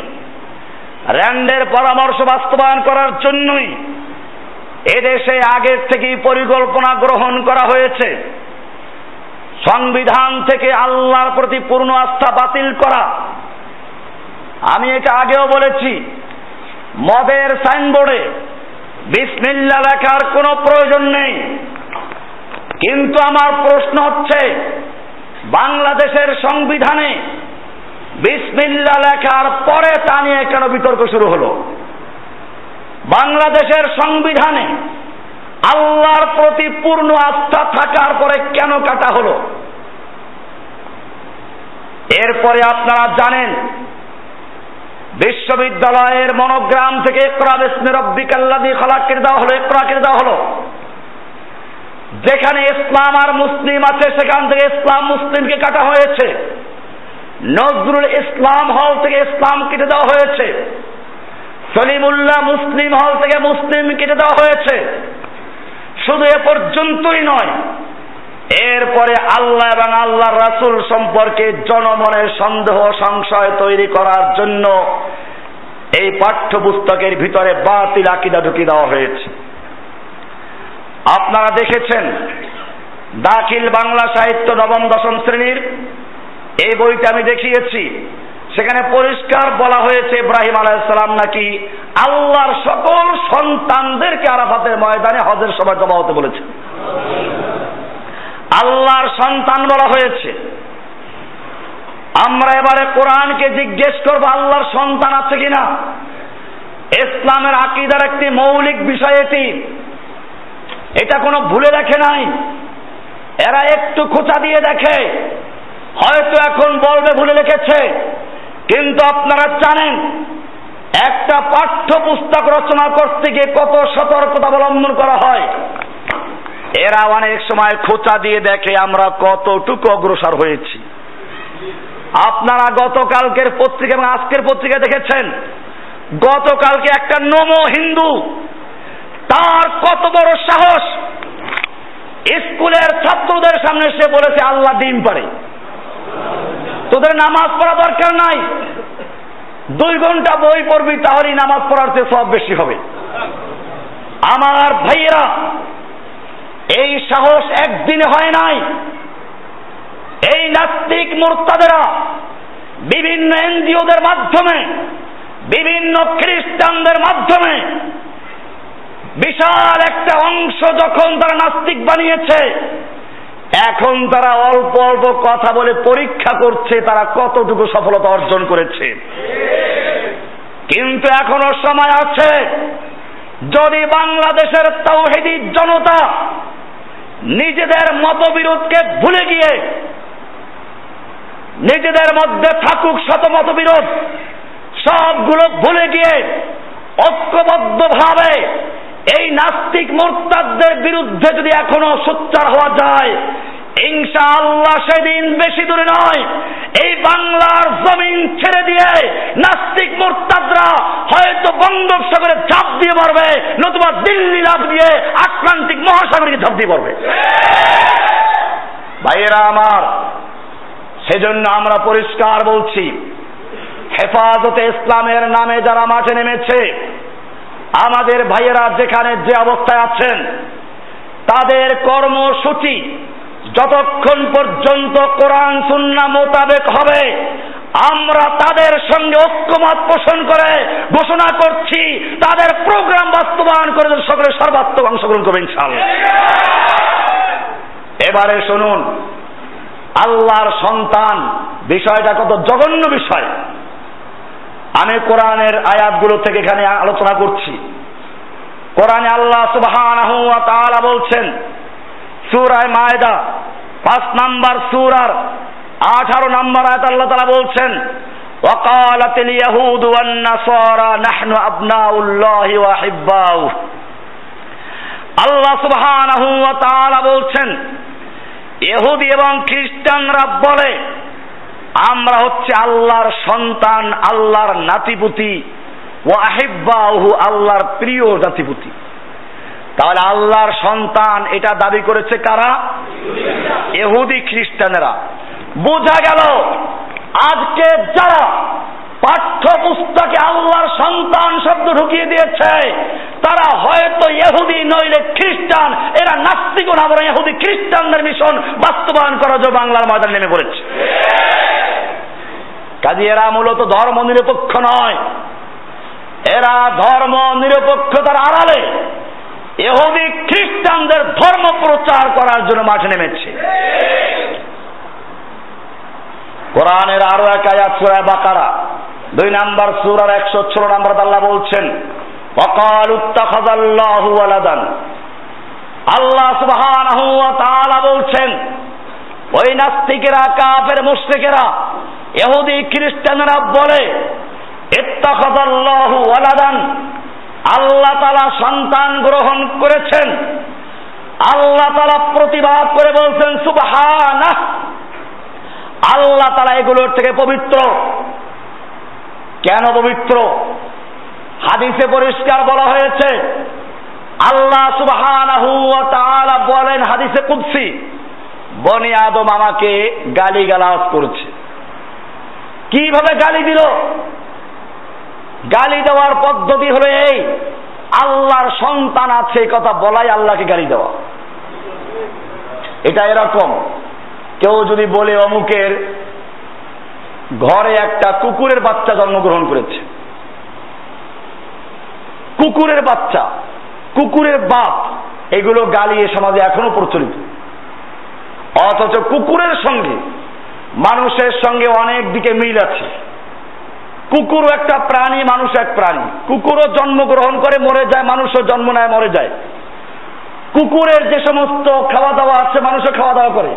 র্যান্ডের পরামর্শ বাস্তবায়ন করার জন্যই এদেশে আগের থেকেই পরিকল্পনা গ্রহণ করা হয়েছে। সংবিধান থেকে আল্লাহর প্রতি পূর্ণ আস্থা বাতিল করা। আমি এটা আগেও বলেছি, মদের সাইনবোর্ডে বিসমিল্লা লেখার কোনো প্রয়োজন নেই। কিন্তু আমার প্রশ্ন হচ্ছে, বাংলাদেশের সংবিধানে বিসমিল্লা লেখার পরে তা নিয়ে কেন বিতর্ক শুরু হলো? বাংলাদেশের সংবিধানে আল্লাহর প্রতি পূর্ণ আস্থা থাকার পরে কেন কাটা হলো? এরপরে আপনারা জানেন, বিশ্ববিদ্যালয়ের মনোগ্রাম থেকে একরা বেসমি রব্বিকাল্লাদি খালাকের দেওয়া হলো একরাকের দেওয়া হলো। যেখানে ইসলাম আর মুসলিম আছে, সেখান থেকে ইসলাম মুসলিমকে কাটা হয়েছে। নজরুল ইসলাম হল থেকে ইসলাম কেটে দেওয়া হয়েছে। সলিমুল্লাহ মুসলিম হল থেকে মুসলিম কেটে দেওয়া হয়েছে। শুধু এ পর্যন্তই নয়, এরপরে আল্লাহ এবং আল্লাহ রাসুল সম্পর্কে জনমনের সন্দেহ সংশয় তৈরি করার জন্য এই পাঠ্যপুস্তকের ভিতরে বাতিল আকিদা ঢুকিয়ে দেওয়া হয়েছে। আপনারা দেখেছেন, দাখিল বাংলা সাহিত্য নবম, দশম শ্রেণির এই বইটা আমি দেখিয়েছি। সেখানে পরিষ্কার বলা হয়েছে ইব্রাহিম আলাইসালাম নাকি আল্লাহর সকল সন্তানদেরকে আরাফাতের ময়দানে হজের সময় জমা হতে বলেছে। আল্লাহর সন্তান বলা হয়েছে। আমরা এবারে কোরআনকে জিজ্ঞেস করব, আল্লাহর সন্তান আছে কিনা? ইসলামের আকিদার একটি মৌলিক বিষয় এটি। এটা কোনো ভুলে দেখে নাই। এরা একটু খোঁচা দিয়ে দেখে। হয়তো এখন বলবে ভুলে রেখেছে কিন্তু আপনারা জানেন, একটা পাঠ্য পুস্তক রচনা করতে গিয়ে কত সতর্কতা অবলম্বন করা হয়। এরা অনেক সময় খোঁচা দিয়ে দেখে আমরা কতটুকু অগ্রসর হয়েছি। আপনারা গতকালকের পত্রিকা এবং আজকের পত্রিকা দেখেছেন, গতকালকে একটা নমো হিন্দু, তার কত বড় সাহস। স্কুলের ছাত্রদের সামনে সে বলেছে, আল্লাহ দিন পারে। তোদের নামাজ পড়া দরকার নাই। দুই ঘণ্টা বই পড়বি তাহলেই নামাজ পড়ার চেয়ে সব বেশি হবে। আমার ভাইয়েরা, এই সাহস একদিনে হয় নাই। এই নাস্তিক মোর্তাদেরা, বিভিন্ন এনজিওদের মাধ্যমে, বিভিন্ন খ্রিস্টানদের মাধ্যমে, বিশাল একটা অংশ যখন তারা নাস্তিক বানিয়েছে এখন তারা অল্প অল্প কথা বলে পরীক্ষা করছে, তারা কতটুকু সফলতা অর্জন করেছে। কিন্তু এখনও সময় আছে। যদি বাংলাদেশের তৌহিদি জনতা নিজেদের মতবিরোধকে ভুলে গিয়ে নিজেদের মধ্যে থাকুক শত মতবিরোধ, সবগুলো ভুলে গিয়ে ঐক্যবদ্ধভাবে এই নাস্তিক মোরতাদদের বিরুদ্ধে যদি এখনও সোচ্চার হওয়া যায় ইনশা আল্লাহ সেদিন বেশি দূরে নয়। এই বাংলার জমিন ছেড়ে দিয়ে নাস্তিক মোরতাদরা হয়তো বঙ্গোপসাগরে ঝাঁপ দিয়ে মারবে, নতুবা দিল্লি লাভ দিয়ে আটলান্টিক মহাসাগরকে ঝাঁপ দিয়ে পড়বে ভাইয়েরা আমার, সেজন্য আমরা পরিষ্কার বলছি, হেফাজতে ইসলামের নামে যারা মাঠে নেমেছে আমাদের ভাইয়েরা যেখানে যে অবস্থায় আছেন, তাদের কর্মসূচি যতক্ষণ পর্যন্ত কোরআন সুন্না মোতাবেক হবে, আমরা তাদের সঙ্গে ঐক্যমত পোষণ করে ঘোষণা করছি, তাদের প্রোগ্রাম বাস্তবায়ন করে সকলে সর্বাত্মক অংশগ্রহণ করবে ইনশাআল্লাহ। এবারে শুনুন, আল্লাহর সন্তান বিষয়টা কত জঘন্য বিষয়। আমি কোরআনের আয়াতগুলো থেকে এখানে আলোচনা করছি কোরআনে আল্লাহ সুবহানাহু ওয়া তাআলা বলছেন সূরায় মায়দা পাঁচ নাম্বার সূরার আঠারো নাম্বার আয়াত আল্লাহ তাআলা বলছেন وقالت اليهود والنصارى نحن أبناء الله وأحباؤه আল্লাহ সুবহানাহু ওয়া তাআলা বলছেন ইহুদি এবং খ্রিস্টানরা বলে আমরা হচ্ছে আল্লাহর সন্তান, আল্লাহর নাতিপুতি ও আহিব্বাহু আল্লাহর প্রিয় নাতিপুতি তাহলে আল্লাহর সন্তান এটা দাবি করেছে কারা? এহুদি খ্রিস্টানেরা। বোঝা গেল, আজকে যারা পাঠ্য পুস্তকে আল্লাহর সন্তান শব্দ ঢুকিয়ে দিয়েছে, তারা হয়তো ইহুদি নইলে খ্রিস্টান। এরা নাস্তিক না ইহুদি খ্রিস্টানদের মিশন বাস্তবায়ন করার জন্য বাংলার ময়দানে নেমে পড়েছে। কাজী এরা মূলত ধর্ম নিরপেক্ষ নয়। এরা ধর্ম নিরপেক্ষতার আড়ালে এহুদি খ্রিস্টানদের ধর্ম প্রচার করার জন্য মাঠে নেমেছে। কোরআনের আরও এক আয়াত সুরায় বাকারা, দুই নাম্বার সুরার একশো ষোলো নাম্বার আল্লাহ বলছেন অকাল উত্তাখাদাল্লাহু আলাদান আল্লাহ সুবহানাহু ওয়া তাআলা বলছেন, ওই নাস্তিকেরা, কাফের, মুশরিকেরা ইহুদি খ্রিস্টানরা বলে ওয়ালাদান, আল্লাহ তাআলা সন্তান গ্রহণ করেছেন। আল্লাহ তাআলা প্রতিবাদ করে বলছেন, সুবহানাহ, আল্লাহ তাআলা এগুলোর থেকে পবিত্র। কেন পবিত্র? হাদিসে পরিষ্কার বলা হয়েছে, আল্লাহ সুবহানাহু বলেন হাদিসে কুদসি, বনি আদম আমাকে গালি গালাজ করেছে। কীভাবে গালি দিল? গালি দেওয়ার পদ্ধতি হলো এই, আল্লাহর সন্তান আছে কথা বলাই আল্লাহকে গালি দেওয়া। এটা এরকম। কেউ যদি বলে অমুকের ঘরে একটা কুকুরের বাচ্চা জন্মগ্রহণ করেছে। কুকুরের বাচ্চা, কুকুরের বাপ, এগুলো গালি এ সমাজে এখনও প্রচলিত। অথচ কুকুরের সঙ্গে মানুষের সঙ্গে অনেক দিকে মিল আছে। কুকুরও একটা প্রাণী, মানুষ এক প্রাণী। কুকুরও জন্মগ্রহণ করে, মরে যায়, মানুষও জন্ম নেয়, মরে যায়। কুকুরের যে সমস্ত খাওয়া দাওয়া আছে, মানুষও খাওয়া দাওয়া করে।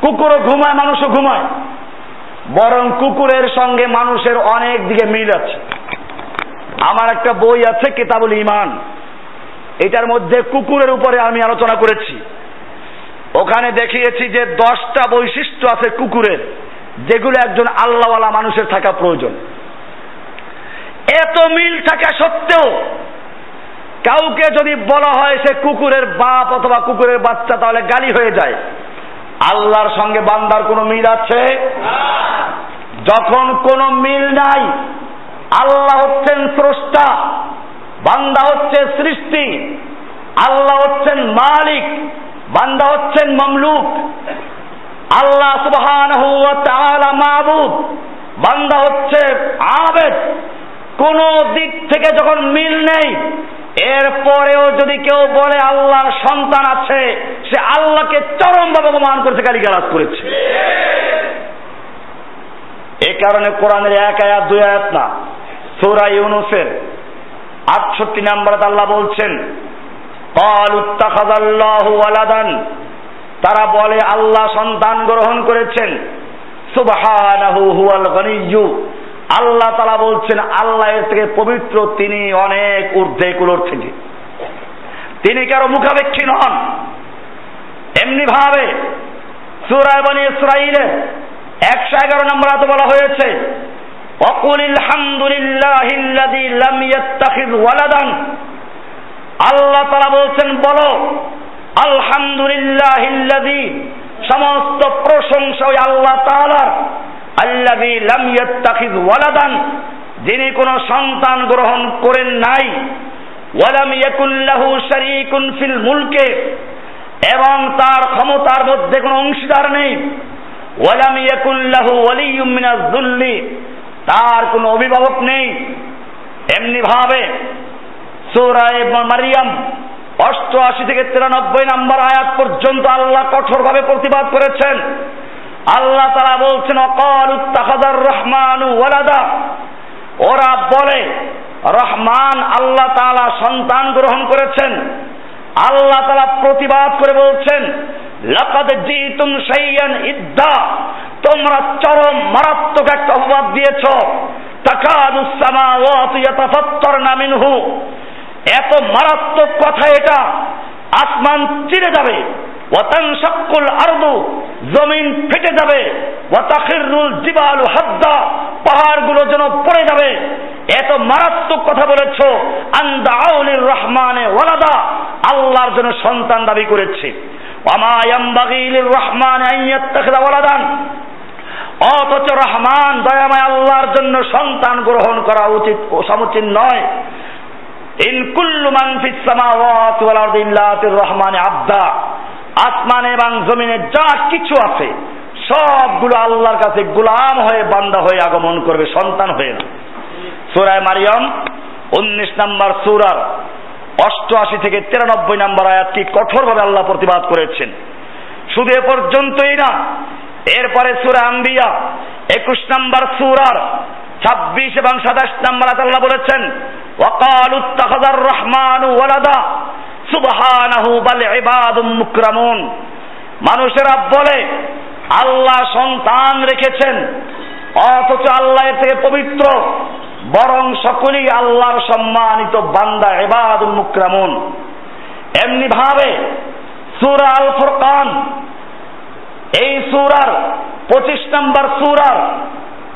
কুকুরও ঘুমায়, মানুষও ঘুমায়। বরং কুকুরের সঙ্গে মানুষের অনেক দিকে মিল আছে। আমার একটা বই আছে, কেতাবুল ইমান এটার মধ্যে কুকুরের উপরে আমি আলোচনা করেছি। ওখানে দেখিয়েছি যে দশটা বৈশিষ্ট্য আছে কুকুরের, যেগুলো একজন আল্লাহওয়ালা মানুষের থাকা প্রয়োজন। এত মিল থাকা সত্ত্বেও কাউকে যদি বলা হয় সে কুকুরের বাপ অথবা কুকুরের বাচ্চা, তাহলে গালি হয়ে যায়। আল্লাহর সঙ্গে বান্দার কোনো মিল আছে? যখন কোনো মিল নাই, আল্লাহ হচ্ছেন স্রষ্টা, বান্দা হচ্ছে সৃষ্টি, আল্লাহ হচ্ছেন মালিক বান্দা হচ্ছেন মামলুক। আল্লাহ তাআলা মাবুদ। বান্দা হচ্ছে আবেদ। কোন দিক থেকে যখন মিল নেই, এরপরেও যদি কেউ বলে আল্লাহর সন্তান আছে, সে আল্লাহকে চরমভাবে অপমান করেছে, গালিগালাজ করেছে। এ কারণে কোরআনের এক আয়াত, দুই আয়াত না, সূরা ইউনুসের আটষট্টি নাম্বার আল্লাহ বলছেন ওয়ালাদান তারা বলে, আল্লাহ সন্তান গ্রহণ করেছেন। সুবহানাহু হুয়াল আল্লাহ তালা বলছেন, আল্লাহ এর থেকে পবিত্র তিনি অনেক ঊর্ধ্বে কুলোর থেকে। তিনি কারও মুখাপেক্ষী নন? এমনি ভাবে সুরায় বনি ইসরাইলে একশো এগারো নম্বর আত বলা হয়েছে, অকুল আলহামদুলিল্লাহিল্লাযী লাম ইয়াত্তাখিয ওয়ালাদান। আল্লাহ তাআলা বলছেন, বলো, আলহামদুলিল্লাহিল্লাযী সমস্ত প্রশংসা ওই আল্লাহ তাআলার, আল্লাযী লাম ইয়াত্তাখিয ওয়ালাদান, যিনি কোনো সন্তান গ্রহণ করেন নাই, ওয়ালাম ইয়াকুল লাহু শারীকুন ফিল মুলকে, এবং তার ক্ষমতার মধ্যে কোনো অংশীদার নেই, ওয়ালাম ইয়াকুল লাহু ওয়ালিয়্যুম মিনাজ যুল্লি তার কোনো অভিভাবক নেই। এমনি ভাবে সূরা মারিয়াম, অষ্টআশি থেকে তিরানব্বই নাম্বার আয়াত পর্যন্ত আল্লাহ কঠোরভাবে প্রতিবাদ করেছেন। আল্লাহ তারা বলছেন, অকল উত্তাখাদার রহমান ওয়ালাদা। ওরা বলে, রহমান আল্লাহ তালা সন্তান গ্রহণ করেছেন। আল্লাহ তালা প্রতিবাদ করে বলছেন, লাকাদ জিতুম শাইয়ান ইদ্দা। তোমরা চরম মারাত্মক একটা অপবাদ দিয়েছ। তাকাদুস সামাওয়াতু ইয়াতাফাত্তারনা মিনহু। এত মারাত্মক কথা এটা। আসমান চিরে যাবে। ওয়াতানশাক্কুল আরদু, জমিন ফেটে যাবে। ওয়াতাখিরুল জিবালু হাদ্দা, পাহাড়গুলো যেন পড়ে যাবে। এত মারাত্মক কথা বলেছ আন্দাউলির রহমানে ওয়ালাদা, আল্লাহর জন্য সন্তান দাবি করেছে। ওয়ামা ইয়ামবাগিলির রহমানে আইয়াত্তাখিদা ওয়ালাদান। অথচ রহমান, দয়াময় আল্লাহর জন্য সন্তান গ্রহণ করা উচিত ও সমুচিত নয়। ইন কুল্লু মান ফিস ওয়াল আরদি রহমানে আবদা। আসমান এবং জমিনে যা কিছু আছে, সবগুলো আল্লাহর কাছে গোলাম হয়ে, বান্দা হয়ে আগমন করবে, সন্তান হয়ে না। সুরায় মারিয়াম, উনিশ নাম্বার সুরার অষ্টআশি থেকে তিরানব্বই নাম্বার আয়াতটি কঠোরভাবে আল্লাহ প্রতিবাদ করেছেন? শুধু এ পর্যন্তই না, এরপরে সুরা আম্বিয়া একুশ নাম্বার সুরার ছাব্বিশ এবং সাতাশ নাম্বার আল্লাহ বলেছেন ওয়াকাল উত্তাখাদার রহমান ওয়ালাদা, সুবহানাহু বাল ইবাদুম মুকরামুন। মানুষেরা বলে, আল্লাহ সন্তান রেখেছেন, অথচ আল্লাহ থেকে পবিত্র, বরং সকলেই আল্লাহর সম্মানিত বান্দা ইবাদুল মুকরামুন। এমনি ভাবে সূরা আল ফুরকান এই সুরার পঁচিশ নম্বর সূরার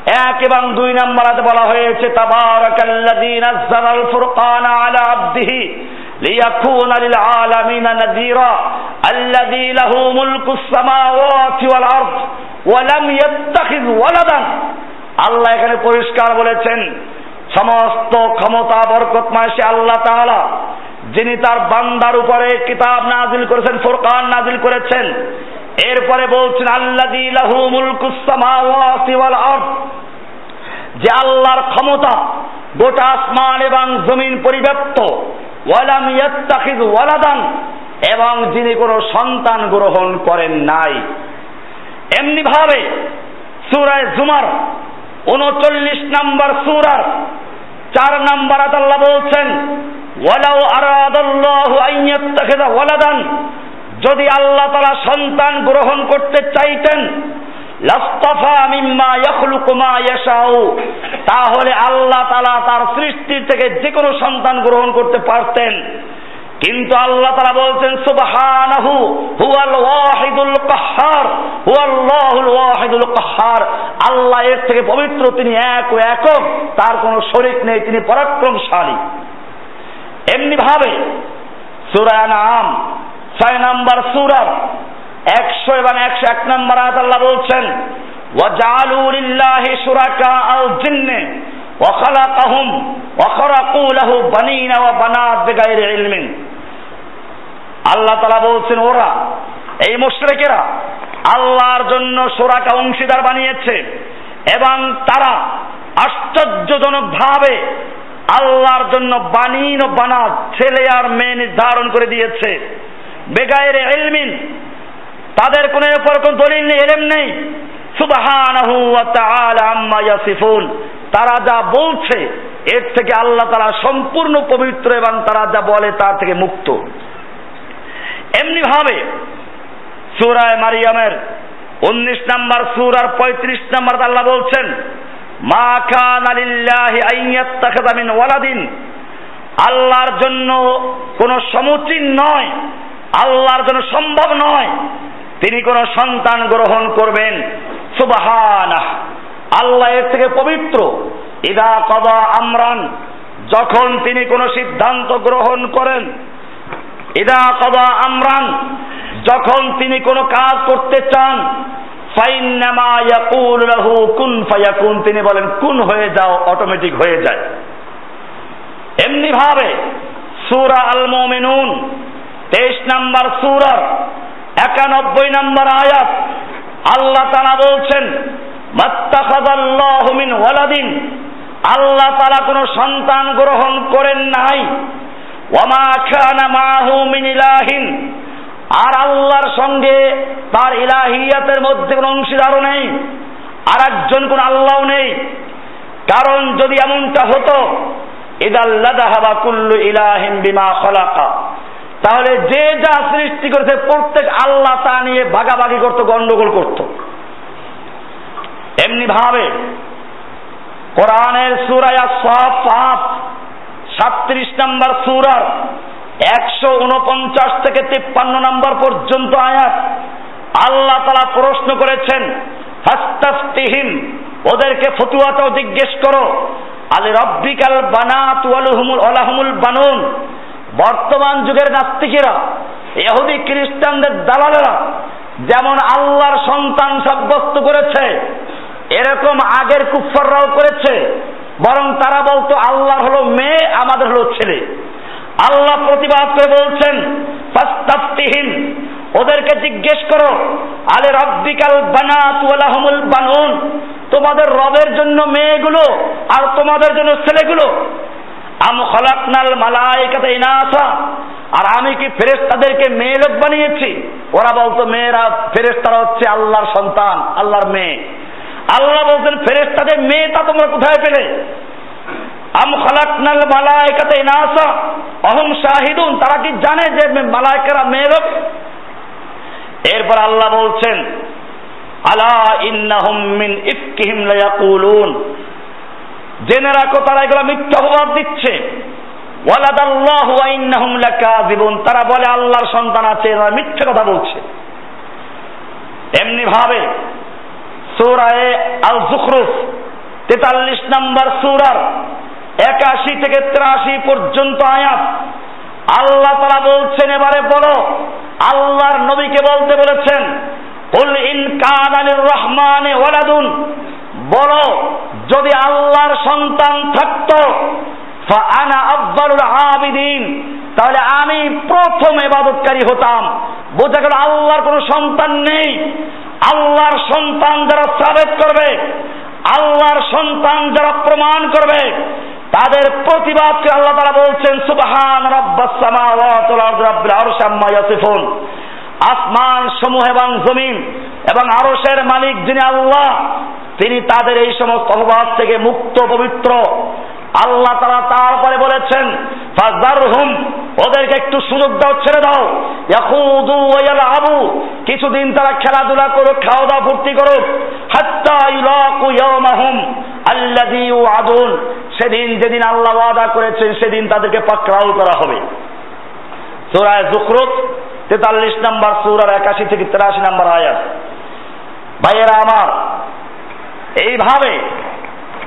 এক এবং দুই নম্বরাতে বলা হয়েছে তাবারাকাল্লাযী নাযালাল ফুরকানা আলা আবদিহি লিয়াকুনা লিল আলামিনা নাযীরা, আল্লাযী লাহু মুলকুস ওয়া আল্লাহ এখানে পরিষ্কার বলেছেন, সমস্ত ক্ষমতা, বরকত সে আল্লাহ তাআলা, যিনি তার বান্দার উপরে কিতাব নাজিল করেছেন, ফুরকান নাজিল করেছেন এরপরে বলছেন, আল্লাযী লাহু মুলকুস সামাওয়াতি ওয়াল যে আল্লাহর ক্ষমতা গোটা আসমান এবং জমিন পরিব্যাপ্ত, ওয়ালাম ইয়াত্তাখিজ ওয়ালাদান, এবং যিনি কোনো সন্তান গ্রহণ করেন নাই। এমনি ভাবে সূরায় জুমার উনচল্লিশ নম্বর সূরার চার নাম্বার আল্লাহ বলছেন, ওয়ালাউ আরাদাল্লাহু আন ওয়ালাদান যদি আল্লাহ তাআলা সন্তান গ্রহণ করতে চাইতেন তাহলে আল্লাহ তালা তার সৃষ্টি থেকে যে কোনো সন্তান গ্রহণ করতে পারতেন। কিন্তু আল্লাহ তাআলা বলছেন, সুবহানাহু হুয়াল ওয়াহিদুল কাহ্হার হুয়াল্লাহুল ওয়াহিদুল কাহ্হার আল্লাহ এর থেকে পবিত্র, তিনি এক ও একক, তার কোনো শরীক নেই, তিনি পরাক্রমশালী। এমনি ভাবে সূরা ছয় নাম্বার সূরার একশো এবং একশো এক নম্বর আয়াত আল্লাহ বলছেন وجعلوا لله شركاء الجن وخلقهم وخرقوا له بنين وبنات بغير علم আল্লাহ তালা বলছেন ওরা এই মুশরেকেরা আল্লাহর জন্য সোরাকা অংশীদার বানিয়েছে এবং তারা আশ্চর্যজনক ভাবে আল্লাহর জন্য বানিন ও বানাত ছেলে আর মেয়ে নির্ধারণ করে দিয়েছে বেগায়ের এলমিন তাদের কোনো এরপর কোন দলিল নেই, এলেম নেই। সুবহানাহু ওয়া তাআলা আম্মা ইয়াসিফুন। তারা যা বলছে, এর থেকে আল্লাহ তারা সম্পূর্ণ পবিত্র এবং তারা যা বলে তার থেকে মুক্ত। এমনি ভাবে সুরায় মারিয়ামের উনিশ নাম্বার সুরার পঁয়ত্রিশ নাম্বার আল্লাহ বলছেন, মা খান আলিল্লাহি আইয়াত্তাখাযা মিন ওয়ালাদিন। আল্লাহর জন্য কোনো সমুচিন নয় আল্লাহর জন্য সম্ভব নয়। তিনি কোন সন্তান গ্রহণ করবেন। সুবাহানাহ। আল্লাহ এর থেকে পবিত্র। ইদা কদা আমরান। যখন তিনি কোনো সিদ্ধান্ত গ্রহণ করেন, ইদা কদা আমরান। যখন তিনি কোনো কাজ করতে চান, ফাইন্নামা ইয়াকুল কুন তিনি বলেন, কুন হয়ে যাও, অটোমেটিক হয়ে যায়। এমনি ভাবে সূরা আল মুমিনুন 23 নাম্বার সূরার একানব্বই নম্বর আয়াত। আল্লাহ তালা বলছেন ওয়ালাদিন। আল্লাহ তালা কোনো সন্তান গ্রহণ করেন নাই। ইলাহিন। আর আল্লাহর সঙ্গে তার ইলাহিয়াতের মধ্যে কোনো অংশীদারও নেই। আর একজন কোন আল্লাহও নেই। কারণ যদি এমনটা হতো ইদাল্লাদাহাবা ইলাহিম বিমা খলাকা। তাহলে যে যা সৃষ্টি করেছে, প্রত্যেক আল্লাহ তা নিয়ে ভাগাভাগি করত, গন্ডগোল করত। এমনি ভাবে কোরআনের সুরায়া সফাত সাত্রিশ নম্বর সুরার একশো উনপঞ্চাশ থেকে তিপ্পান্ন নম্বর পর্যন্ত আয়াত আল্লাহ তালা প্রশ্ন করেছেন হাস্তাফতিহীন ওদেরকে ফতুয়াটাও জিজ্ঞেস করো আলে রব্বিকাল বানাত ওয়ালুহুমুল ওলাহুমুল বানুন। বর্তমান যুগের নাস্তিকেরা এহুদি খ্রিস্টানদের দালালেরা যেমন আল্লাহর সন্তান সাব্যস্ত করেছে, এরকম আগের কুফাররাও করেছে, বরং তারা বলতো আল্লাহ হলো মেয়ে, আমাদের হলো ছেলে। আল্লাহ প্রতিবাদ করে বলছেন, ফাস্তাফতিহীন, ওদেরকে জিজ্ঞেস করো, আলে রব্বিকাল বানাত ওয়ালাহুমুল বানুন, তোমাদের রবের জন্য মেয়েগুলো আর তোমাদের জন্য ছেলেগুলো? আম খলাকনাল মালাইকাতে ইনাসা। আর আমি কি ফেরেশতাদেরকে মেয়ে লোক বানিয়েছি? ওরা বলতো, মেয়েরা, ফেরেশতারা হচ্ছে আল্লাহর সন্তান, আল্লাহর মেয়ে। আল্লাহ বলতেন, ফেরেশতাদের মেয়েটা তোমরা কোথায় পেলে? আম খলাকনাল মালাইকাতে ইনাসা। অহম শাহিদুন, তারা কি জানে যে মালাইকারা মেয়ে এরপর আল্লাহ বলছেন, আলা ইন্নাহুম মিন ইফকিহিম লায়াকুলুন। জেনে রাখো, তারা এগুলো মিথ্যা অপবাদ দিচ্ছে। তারা বলে, আল্লাহর সন্তান আছে, এরা মিথ্যা কথা বলছে। এমনি ভাবে, সূরায়ে আল জুখরুফ 43 নম্বর সুরার একাশি থেকে 83 পর্যন্ত আয়াত। আল্লাহ তারা বলছেন, এবারে বলো, আল্লাহর নবীকে বলতে বলেছেন ইন কানা লির রহমানে ওয়ালাদুন। বলো, যদি আল্লাহর সন্তান থাকতো আনা আব্বালুল আবিদিন তাহলে আমি প্রথম এবাদতকারী হতাম। বোঝা গেল আল্লাহর কোনো সন্তান নেই। আল্লাহর সন্তান যারা সাবেত করবে, আল্লাহর সন্তান যারা প্রমাণ করবে, তাদের প্রতিবাদকে আল্লাহ তারা বলছেন, সুবহান রাব্বাস সামাওয়াতি ওয়াল রাব্বিল আম্মা ইয়াসিফুন। আসমান সমূহ এবং জমিন এবং আরসের মালিক যিনি আল্লাহ, তিনি তাদের এই সমস্ত অপবাদ থেকে মুক্ত, পবিত্র। আল্লাহ তারা তারপরে বলেছেন ফাজারহুম ওদেরকে একটু সুযোগ দাও, ছেড়ে দাও। ইয়াখুদু ওয়া আবু কিছুদিন তারা খেলাধুলা করুক খাওয়া দাওয়া ফুর্তি করুক। হাত্তা ইলাকু ইয়াওমাহুম আল্লাযী ইউআদুন। সেদিন, যেদিন আল্লাহ ওয়াদা করেছেন, সেদিন তাদেরকে পাকড়াও করা হবে। সূরা জুখরুফ তেতাল্লিশ নম্বর সূরার একাশি থেকে তেরাশি নম্বর আয়াত। ভাইয়েরা আমার, এইভাবে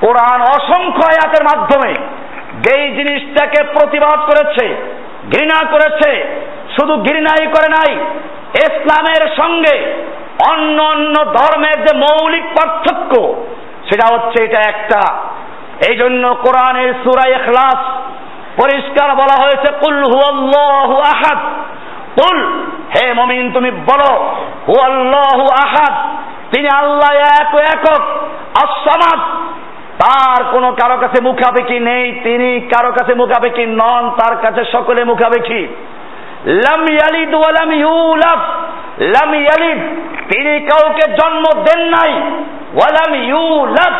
কোরআন অসংখ্য আয়াতের মাধ্যমে যেই জিনিসটাকে প্রতিবাদ করেছে, ঘৃণা করেছে, শুধু ঘৃণাই করে নাই, ইসলামের সঙ্গে অন্য অন্য ধর্মের যে মৌলিক পার্থক্য, সেটা হচ্ছে এটা একটা। এই জন্য কোরআনের সুরাই এখলাস পরিষ্কার বলা হয়েছে, কুল হুয়াল্লাহু আহাদ। কুল, হে মমিন, তুমি বলো, হুয়াল্লাহু আহাদ? তিনি আল্লাহ এক একক আসামাদ তার কোনো কারও কাছে মুখাপেক্ষি নেই, তিনি কারও কাছে মুখাপেক্ষি নন, তার কাছে সকলে মুখাপেক্ষি। লাম ইয়ালিদ ওয়ালাম ইউলাদ। লাম ইয়ালিদ, তিনি কাউকে জন্ম দেন নাই। ওয়ালাম ইউলাদ।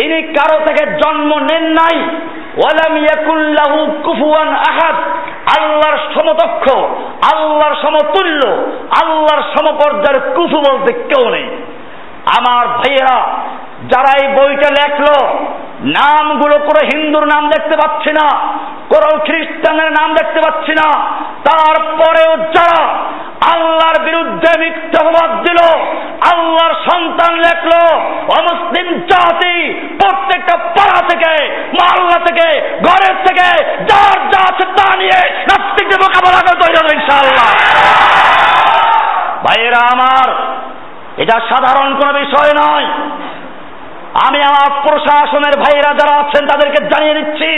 তিনি কারও থেকে জন্ম নেন নাই। ওয়ালাম ইয়াকুল্লাহু কুফুয়ান আহাদ। আল্লাহর সমতক্ষ আল্লাহর সমতুল্য, আল্লাহর সমপর্যায়ের কুফু বলতে কেউ নেই। আমার ভাইয়েরা, যারা এই বইটা লেখলো, নামগুলো কোনো হিন্দুর নাম দেখতে পাচ্ছি না, কোন খ্রিস্টানের নাম দেখতে পাচ্ছি না, তারপরেও যারা আল্লাহর বিরুদ্ধে মিথ্যাবাদ দিল, আল্লাহর সন্তান লেখলো, অমুসলিম জাতি প্রত্যেকটা পাড়া থেকে মাল্লা থেকে, ঘরের থেকে, যার যা আছে তা নিয়ে নাস্তিকদের মোকাবেলা করে তৈরি হবে ইনশাআল্লাহ। ভাইয়েরা আমার এটা সাধারণ কোনো বিষয় নয়। আমি আমার প্রশাসনের ভাইরা যারা আছেন, তাদেরকে জানিয়ে দিচ্ছি,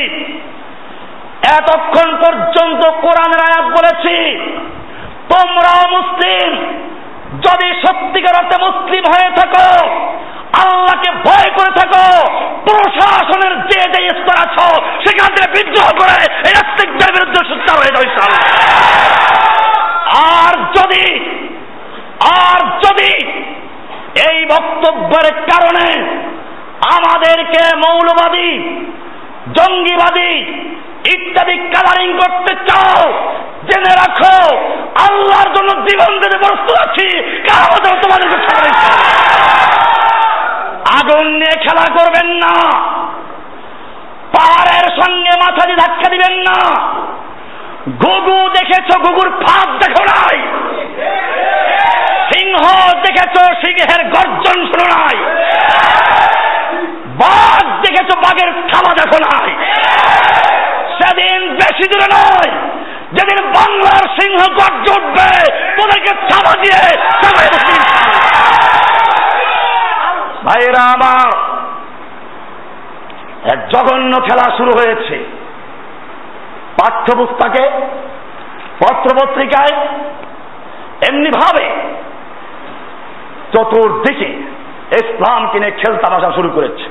এতক্ষণ পর্যন্ত কোরআনের আয়াত বলেছি তোমরাও মুসলিম, যদি সত্যিকার অর্থে মুসলিম হয়ে থাকো, আল্লাহকে ভয় করে থাকো, প্রশাসনের যে যে স্তর আছো, সেখান থেকে বিদ্রোহ করে এই নাস্তিকদের বিরুদ্ধে সোচ্চার হয়ে যাবে আর যদি আর যদি এই বক্তব্যের কারণে আমাদেরকে মৌলবাদী, জঙ্গিবাদী ইত্যাদি কালারিং করতে চাও, জেনে রাখো, আল্লাহর জন্য জীবন দিতে প্রস্তুত আছি আগুন নিয়ে খেলা করবেন না। পাহাড়ের সঙ্গে মাথা দিয়ে ধাক্কা দিবেন না। গুগু দেখেছ গুগুর ফাঁক দেখো নাই? সিংহ দেখেছ সিংহের গর্জন শুনো নাই। বাঘ দেখেছ বাঘের খাওয়া দেখো নাই। সেদিন বেশি দূরে নয়, যেদিন বাংলার সিংহ গর্জ উঠবে তোদেরকে চাপা দিয়ে ভাইয়েরা আমার, এক জঘন্য খেলা শুরু হয়েছে। পাঠ্যপুস্তকে, পত্রপত্রিকায় এমনি ভাবে চতুর্দিকে ইসলাম কিনে খেলতামাশা শুরু করেছে।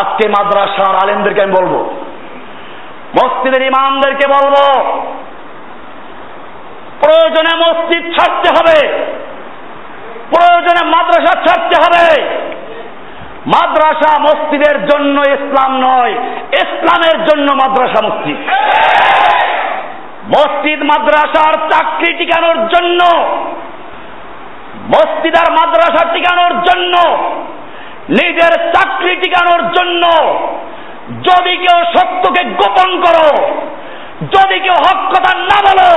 আজকে মাদ্রাসার আলেমদেরকে আমি বলব, মসজিদের ইমামদেরকে বলব, প্রয়োজনে মসজিদ ছাড়তে হবে, প্রয়োজনে মাদ্রাসা ছাড়তে হবে। মাদ্রাসা মসজিদের জন্য ইসলাম নয়, ইসলামের জন্য মাদ্রাসা মসজিদ। মসজিদ মাদ্রাসার চাকরি টিকানোর জন্য মসজিদ আর মাদ্রাসা টিকানোর জন্য, নিজের চাকরি টিকানোর জন্য, যদি কেউ সত্যকে গোপন করো, যদি কেউ হক কথা না বলো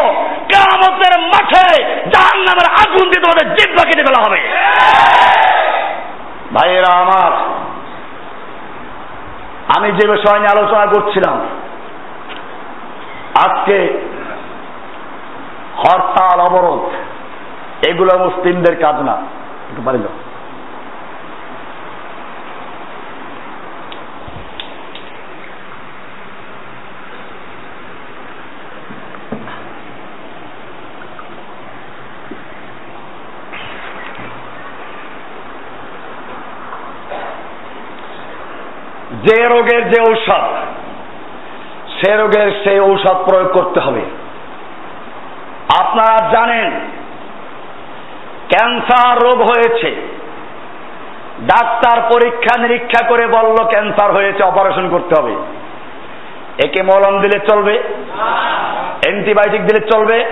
কেমতের মাঠে জাহান নামের আগুন দিয়ে তোমাদের জিব্বা কেটে ফেলা হবে। ভাইয়েরা আমার, আমি যে বিষয় নিয়ে আলোচনা করছিলাম, আজকে হরতাল, অবরোধ এগুলো মুসলিমদের কাজ না। একটু পারি যে রোগের যে ঔষধ, সে রোগের সেই ঔষধ প্রয়োগ করতে হবে। আপনারা জানেন ক্যান্সার রোগ হয়েছে। ডাক্তার পরীক্ষা নিরীক্ষা করে বলল, ক্যান্সার হয়েছে, অপারেশন করতে হবে। একে মলম দিলে চলবে, অ্যান্টিবায়োটিক দিলে চলবে।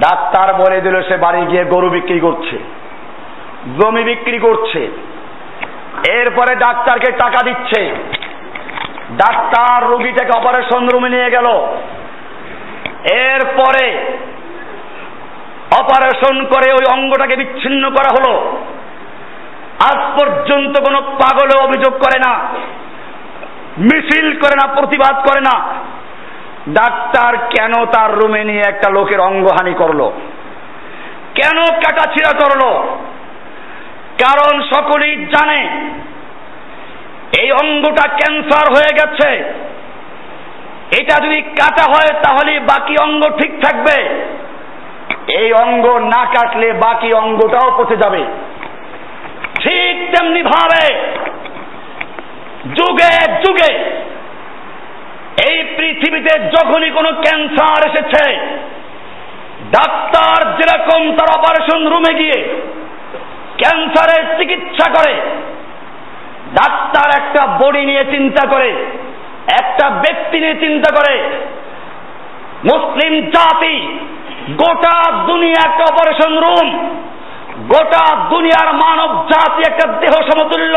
ডাক্তার বলে দিল, সে বাড়ি গিয়ে গরু বিক্রি করছে, জমি বিক্রি করছে। এরপরে ডাক্তারকে টাকা দিচ্ছে। ডাক্তার রুগীটাকে অপারেশন রুমে নিয়ে গেল। এরপরে অপারেশন করে ওই অঙ্গটাকে বিচ্ছিন্ন করা হলো। আজ পর্যন্ত কোনো পাগলে অভিযোগ করে না, মিছিল করে না, প্রতিবাদ করে না। ডাক্তার কেন তার রুমে নিয়ে একটা লোকের অঙ্গহানি করল? কেন কাটাছিড়া করল? কারণ সকলেই জানে, এই অঙ্গটা ক্যান্সার হয়ে গেছে। এটা যদি কাটা হয় তাহলে বাকি অঙ্গ ঠিক থাকবে। এই অঙ্গ না কাটলে বাকি অঙ্গটাও পচে যাবে। ঠিক তেমনি ভাবে যুগে যুগে এই পৃথিবীতে যখনই কোনো ক্যান্সার এসেছে, ডাক্তার যেরকম তার অপারেশন রুমে গিয়ে ক্যান্সারের চিকিৎসা করে, ডাক্তার একটা বডি নিয়ে চিন্তা করে, একটা ব্যক্তি নিয়ে চিন্তা করে, মুসলিম জাতি গোটা দুনিয়া একটা অপারেশন রুম গোটা দুনিয়ার মানব জাতি একটা দেহ সমতুল্য।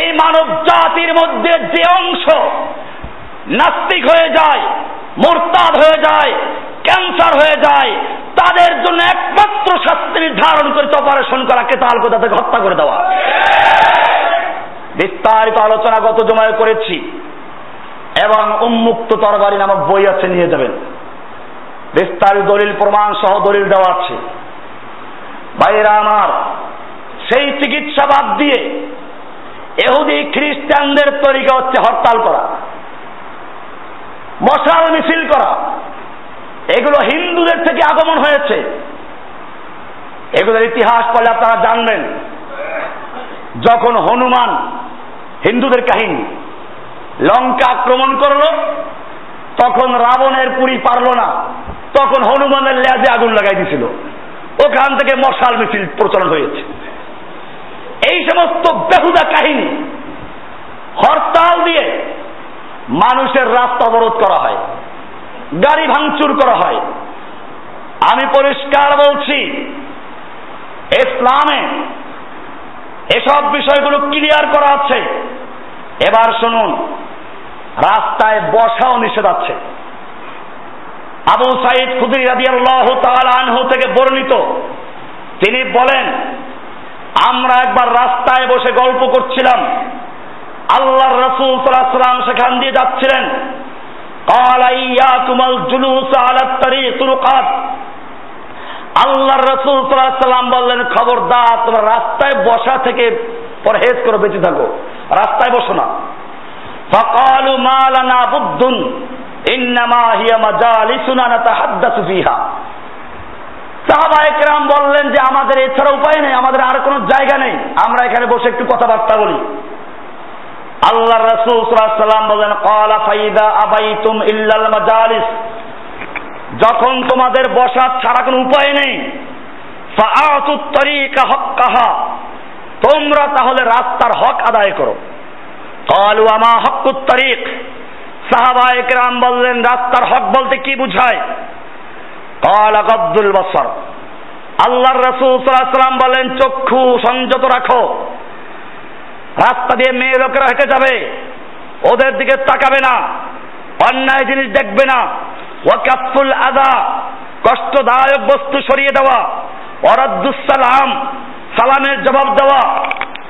এই মানব জাতির মধ্যে যে অংশ নাস্তিক হয়ে যায়, মোরতাদ হয়ে যায়, ক্যান্সার হয়ে যায়, তাদের জন্য একমাত্র শাস্তি নির্ধারণ করে অপারেশন করা কেতাল কোথা থেকে হত্যা করে দেওয়া। বিস্তারিত আলোচনা গত জমায় করেছি, এবং উন্মুক্ত তরবারি নামক বই আছে, নিয়ে যাবেন। বিস্তারিত দলিল প্রমাণ সহ দলিল দেওয়া আছে। ভাইয়েরা আমার, সেই চিকিৎসা বাদ দিয়ে এহুদি খ্রিস্টানদের তরিকা হচ্ছে হরতাল করা, মশাল মিছিল করা। এগুলো হিন্দুদের থেকে আগমন হয়েছে। এগুলোর ইতিহাস পড়লে আপনারা জানবেন। যখন হনুমান হিন্দুদের কাহিনী লঙ্কা আক্রমণ করল তখন রাবণের পুরী পারল না। তখন হনুমানের লেজে আগুন লাগাই দিছিল। ওখান থেকে মশাল মিছিল প্রচলন হয়েছে। এই সমস্ত বেহুদা কাহিনী, হরতাল দিয়ে মানুষের রাস্তা অবরোধ করা হয়, গাড়ি ভাঙচুর করা হয়। আমি পরিষ্কার বলছি, ইসলামে এসব বিষয়গুলো ক্লিয়ার করা আছে। এবার শুনুন রাস্তায় বসাও নিষেধাচ্ছে আবু সাইদ খুদির রাদিয়াল্লাহু তাআলা আনহু থেকে বর্ণিত। তিনি বলেন, আমরা একবার রাস্তায় বসে গল্প করছিলাম। আল্লাহর রাসূল সাল্লাল্লাহু সেখান দিয়ে যাচ্ছিলেন। কালাইয়াকুমাল জুলুস আলা তারিকুরকাত আল্লাহর রাসূল সাল্লাল্লাহু বললেন, খবরদার, তোমরা রাস্তায় বসা থেকে পরহেজ করে, বেঁচে থাকো। রাস্তায় বসো না। فقالوا ما لنا بد انما هي مجالسنا نتحدث فيها সাহাবা একরাম বললেন যে আমাদের এছাড়া উপায় নেই আমাদের আর কোনো জায়গা নেই আমরা এখানে বসে একটু কথাবার্তা বলি আল্লাহ রসুল সাল্লাম বলেন কলা ফাইদা আবাইতুম ইল্লাল মাজালিস যখন তোমাদের বসার ছাড়া কোনো উপায় নেই হক্কাহা তোমরা তাহলে রাস্তার হক আদায় করো কলু আমা হকুত তরিক সাহাবা একরাম বললেন, রাস্তার হক বলতে কি বুঝায়? কল আব্দুল বসর। আল্লাহর রসুল সাল্লাম বলেন চক্ষু সংযত রাখো। রাস্তা দিয়ে মেয়ে লোকেরা হেঁটে যাবে। ওদের দিকে তাকাবে না। অন্যায় জিনিস দেখবে না। ওয়াকাফুল আদা কষ্টদায়ক বস্তু সরিয়ে দেওয়া। ওরাদ্দুসালাম সালামের জবাব দেওয়া।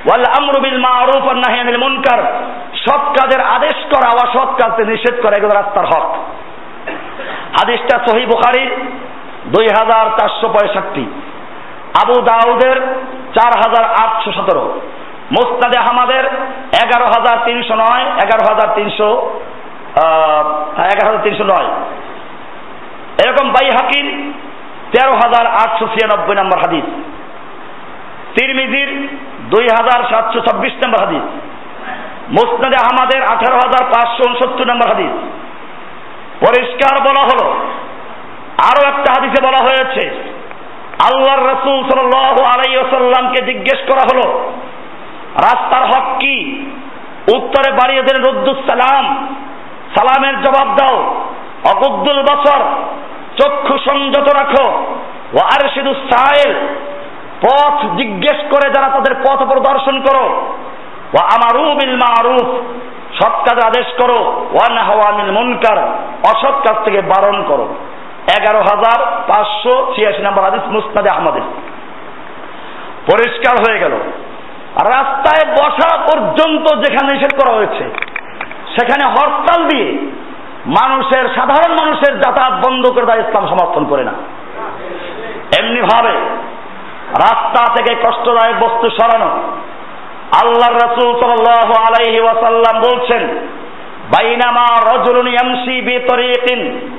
ওয়াল আমরু বিল ওয়ান নাহি আনিল মুনকার। সৎ কাজের আদেশ করা অসৎ কাজকে নিষেধ করা, এগুলো রাস্তার হক। হাদিসটা সহি বুখারীর দুই হাজার চারশো পঁয়ষট্টি। আবু দাউদের চার হাজার আটশো সতেরো। মোস্তাদে আহমাদের এগারো হাজার তিনশো নয়, এগারো হাজার তিনশো এগারো হাজার তিনশো নয়। এরকম বাই হাকির তেরো হাজার আটশো ছিয়ানব্বই নম্বর হাদিস। তিরমিজির দুই হাজার সাতশো ছাব্বিশ নম্বর হাদিস। মুসনাদে আহমাদের আঠারো হাজার পাঁচশো উনসত্তর নম্বর হাদিস। পরিষ্কার বলা হলো আরও একটা হাদিসে বলা হয়েছে, আল্লাহর রসুল সাল আলাই সাল্লামকে জিজ্ঞেস করা হলো, রাস্তার হক কি? উত্তরে বাড়িয়ে দিলেন রদ্দুসালাম সালামের জবাব দাও, অকুদ্দুল বছর চক্ষু সংযত রাখো ও আর শুধু সাহেল পথ জিজ্ঞেস করে যারা তাদের পথ প্রদর্শন করো। ও আমারু বিল মারুফ, সৎ কাজের আদেশ করো। ওয়ান হাওয়ামিল মুনকার, অসৎ কাজ থেকে বারণ করো। এগারো হাজার পাঁচশো ছিয়াশি নম্বর হাদিস মুস্তাদে আহমদের। পরিষ্কার হয়ে গেল। রাস্তায় বসা পর্যন্ত যেখানে নিষেধ করা হয়েছে, সেখানে হরতাল দিয়ে মানুষের, সাধারণ মানুষের যাতায়াত বন্ধ করে দেয় ইসলাম সমর্থন করে না। এমনি ভাবে রাস্তা থেকে কষ্টদায়ক বস্তু সরানো। আল্লাহ রসুল সাল আলাইহি ওয়াসাল্লাম বলছেন, বাইনামা রজুলুন ইয়ামশি বিতরিকিন।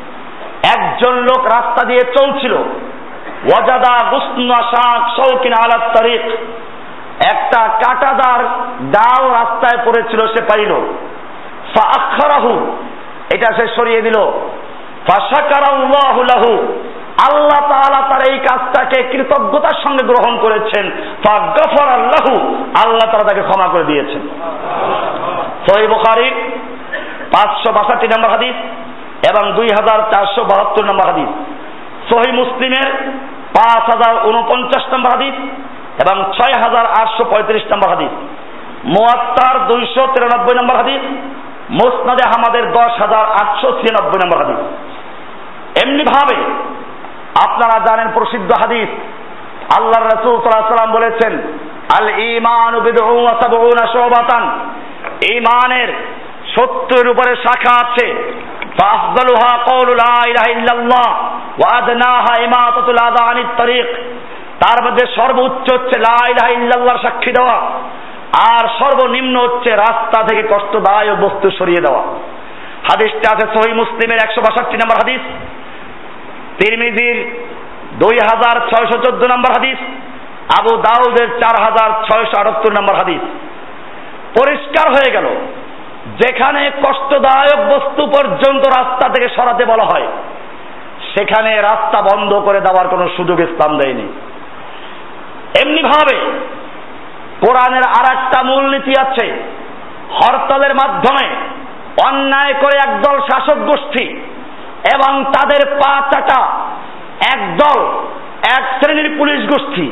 একজন লোক রাস্তা দিয়ে চলছিল। ওয়াজাদা গুসনা শাক শৌকিন আলাত তারিক। একটা কাটাদার ডাল রাস্তায় পড়েছিল, সে পাইল। ফাআখারাহু, এটা সে সরিয়ে দিল। ফাশাকারাল্লাহু লাহু। আল্লাহ তাআলা তার এই কাজটাকে কৃতজ্ঞতার সঙ্গে গ্রহণ করেছেন। ফাগফার আল্লাহু আল্লাহ তাআলা তাকে ক্ষমা করে দিয়েছেন। সহিহ বুখারী, পাঁচশো বাষট্টি নম্বর হাদিস এবং দুই হাজার চারশো বাহাত্তর নম্বর হাদিস। সহি মুসলিমের পাঁচ হাজার উনপঞ্চাশ নম্বর হাদিস এবং ছয় হাজার আটশো পঁয়ত্রিশ নম্বর হাদিস। মোয়াত্তার দুইশো তিরানব্বই নম্বর হাদিস, মোসনাদে আমাদের দশ হাজার আটশো ছিয়ানব্বই নম্বর হাদিস। এমনি ভাবে আপনারা জানেন প্রসিদ্ধ হাদিস। আল্লাহ রাসূল সাল্লাম বলেছেন আল ঈমান বিদউ ওয়া সাবউনা শুবাতান। ঈমানের 70 উপরে শাখা আছে, ফাআফদালুহা কওলু লা ইলাহা ইল্লাল্লাহ ওয়া আদনাহা ইমাতাতুল আযা আনিত তার মধ্যে সর্বোচ্চ হচ্ছে লা ইলাহা ইল্লাল্লাহর সাক্ষী দেওয়া, আর সর্বনিম্ন হচ্ছে রাস্তা থেকে কষ্টদায়ক বস্তু সরিয়ে দেওয়া। হাদিসটা আছে সহি মুসলিমের একশো বাষট্টি নম্বর হাদিস। তিরমিজির দুই হাজার ছয়শো চোদ্দ নম্বর হাদিস, আবু দাউদের চার হাজার ছয়শো আটাত্তর নম্বর হাদিস। পরিষ্কার হয়ে গেল, যেখানে কষ্টদায়ক বস্তু পর্যন্ত রাস্তা থেকে সরাতে বলা হয়, সেখানে রাস্তা বন্ধ করে দেওয়ার কোনো সুযোগ স্থান দেয়নি। এমনি ভাবে কোরআনের আর একটা মূলনীতি আছে, হরতালের মাধ্যমে অন্যায় করে একদল শাসক গোষ্ঠী এবং তাদের পা চাটা একদল এক শ্রেণির পুলিশ গোষ্ঠী।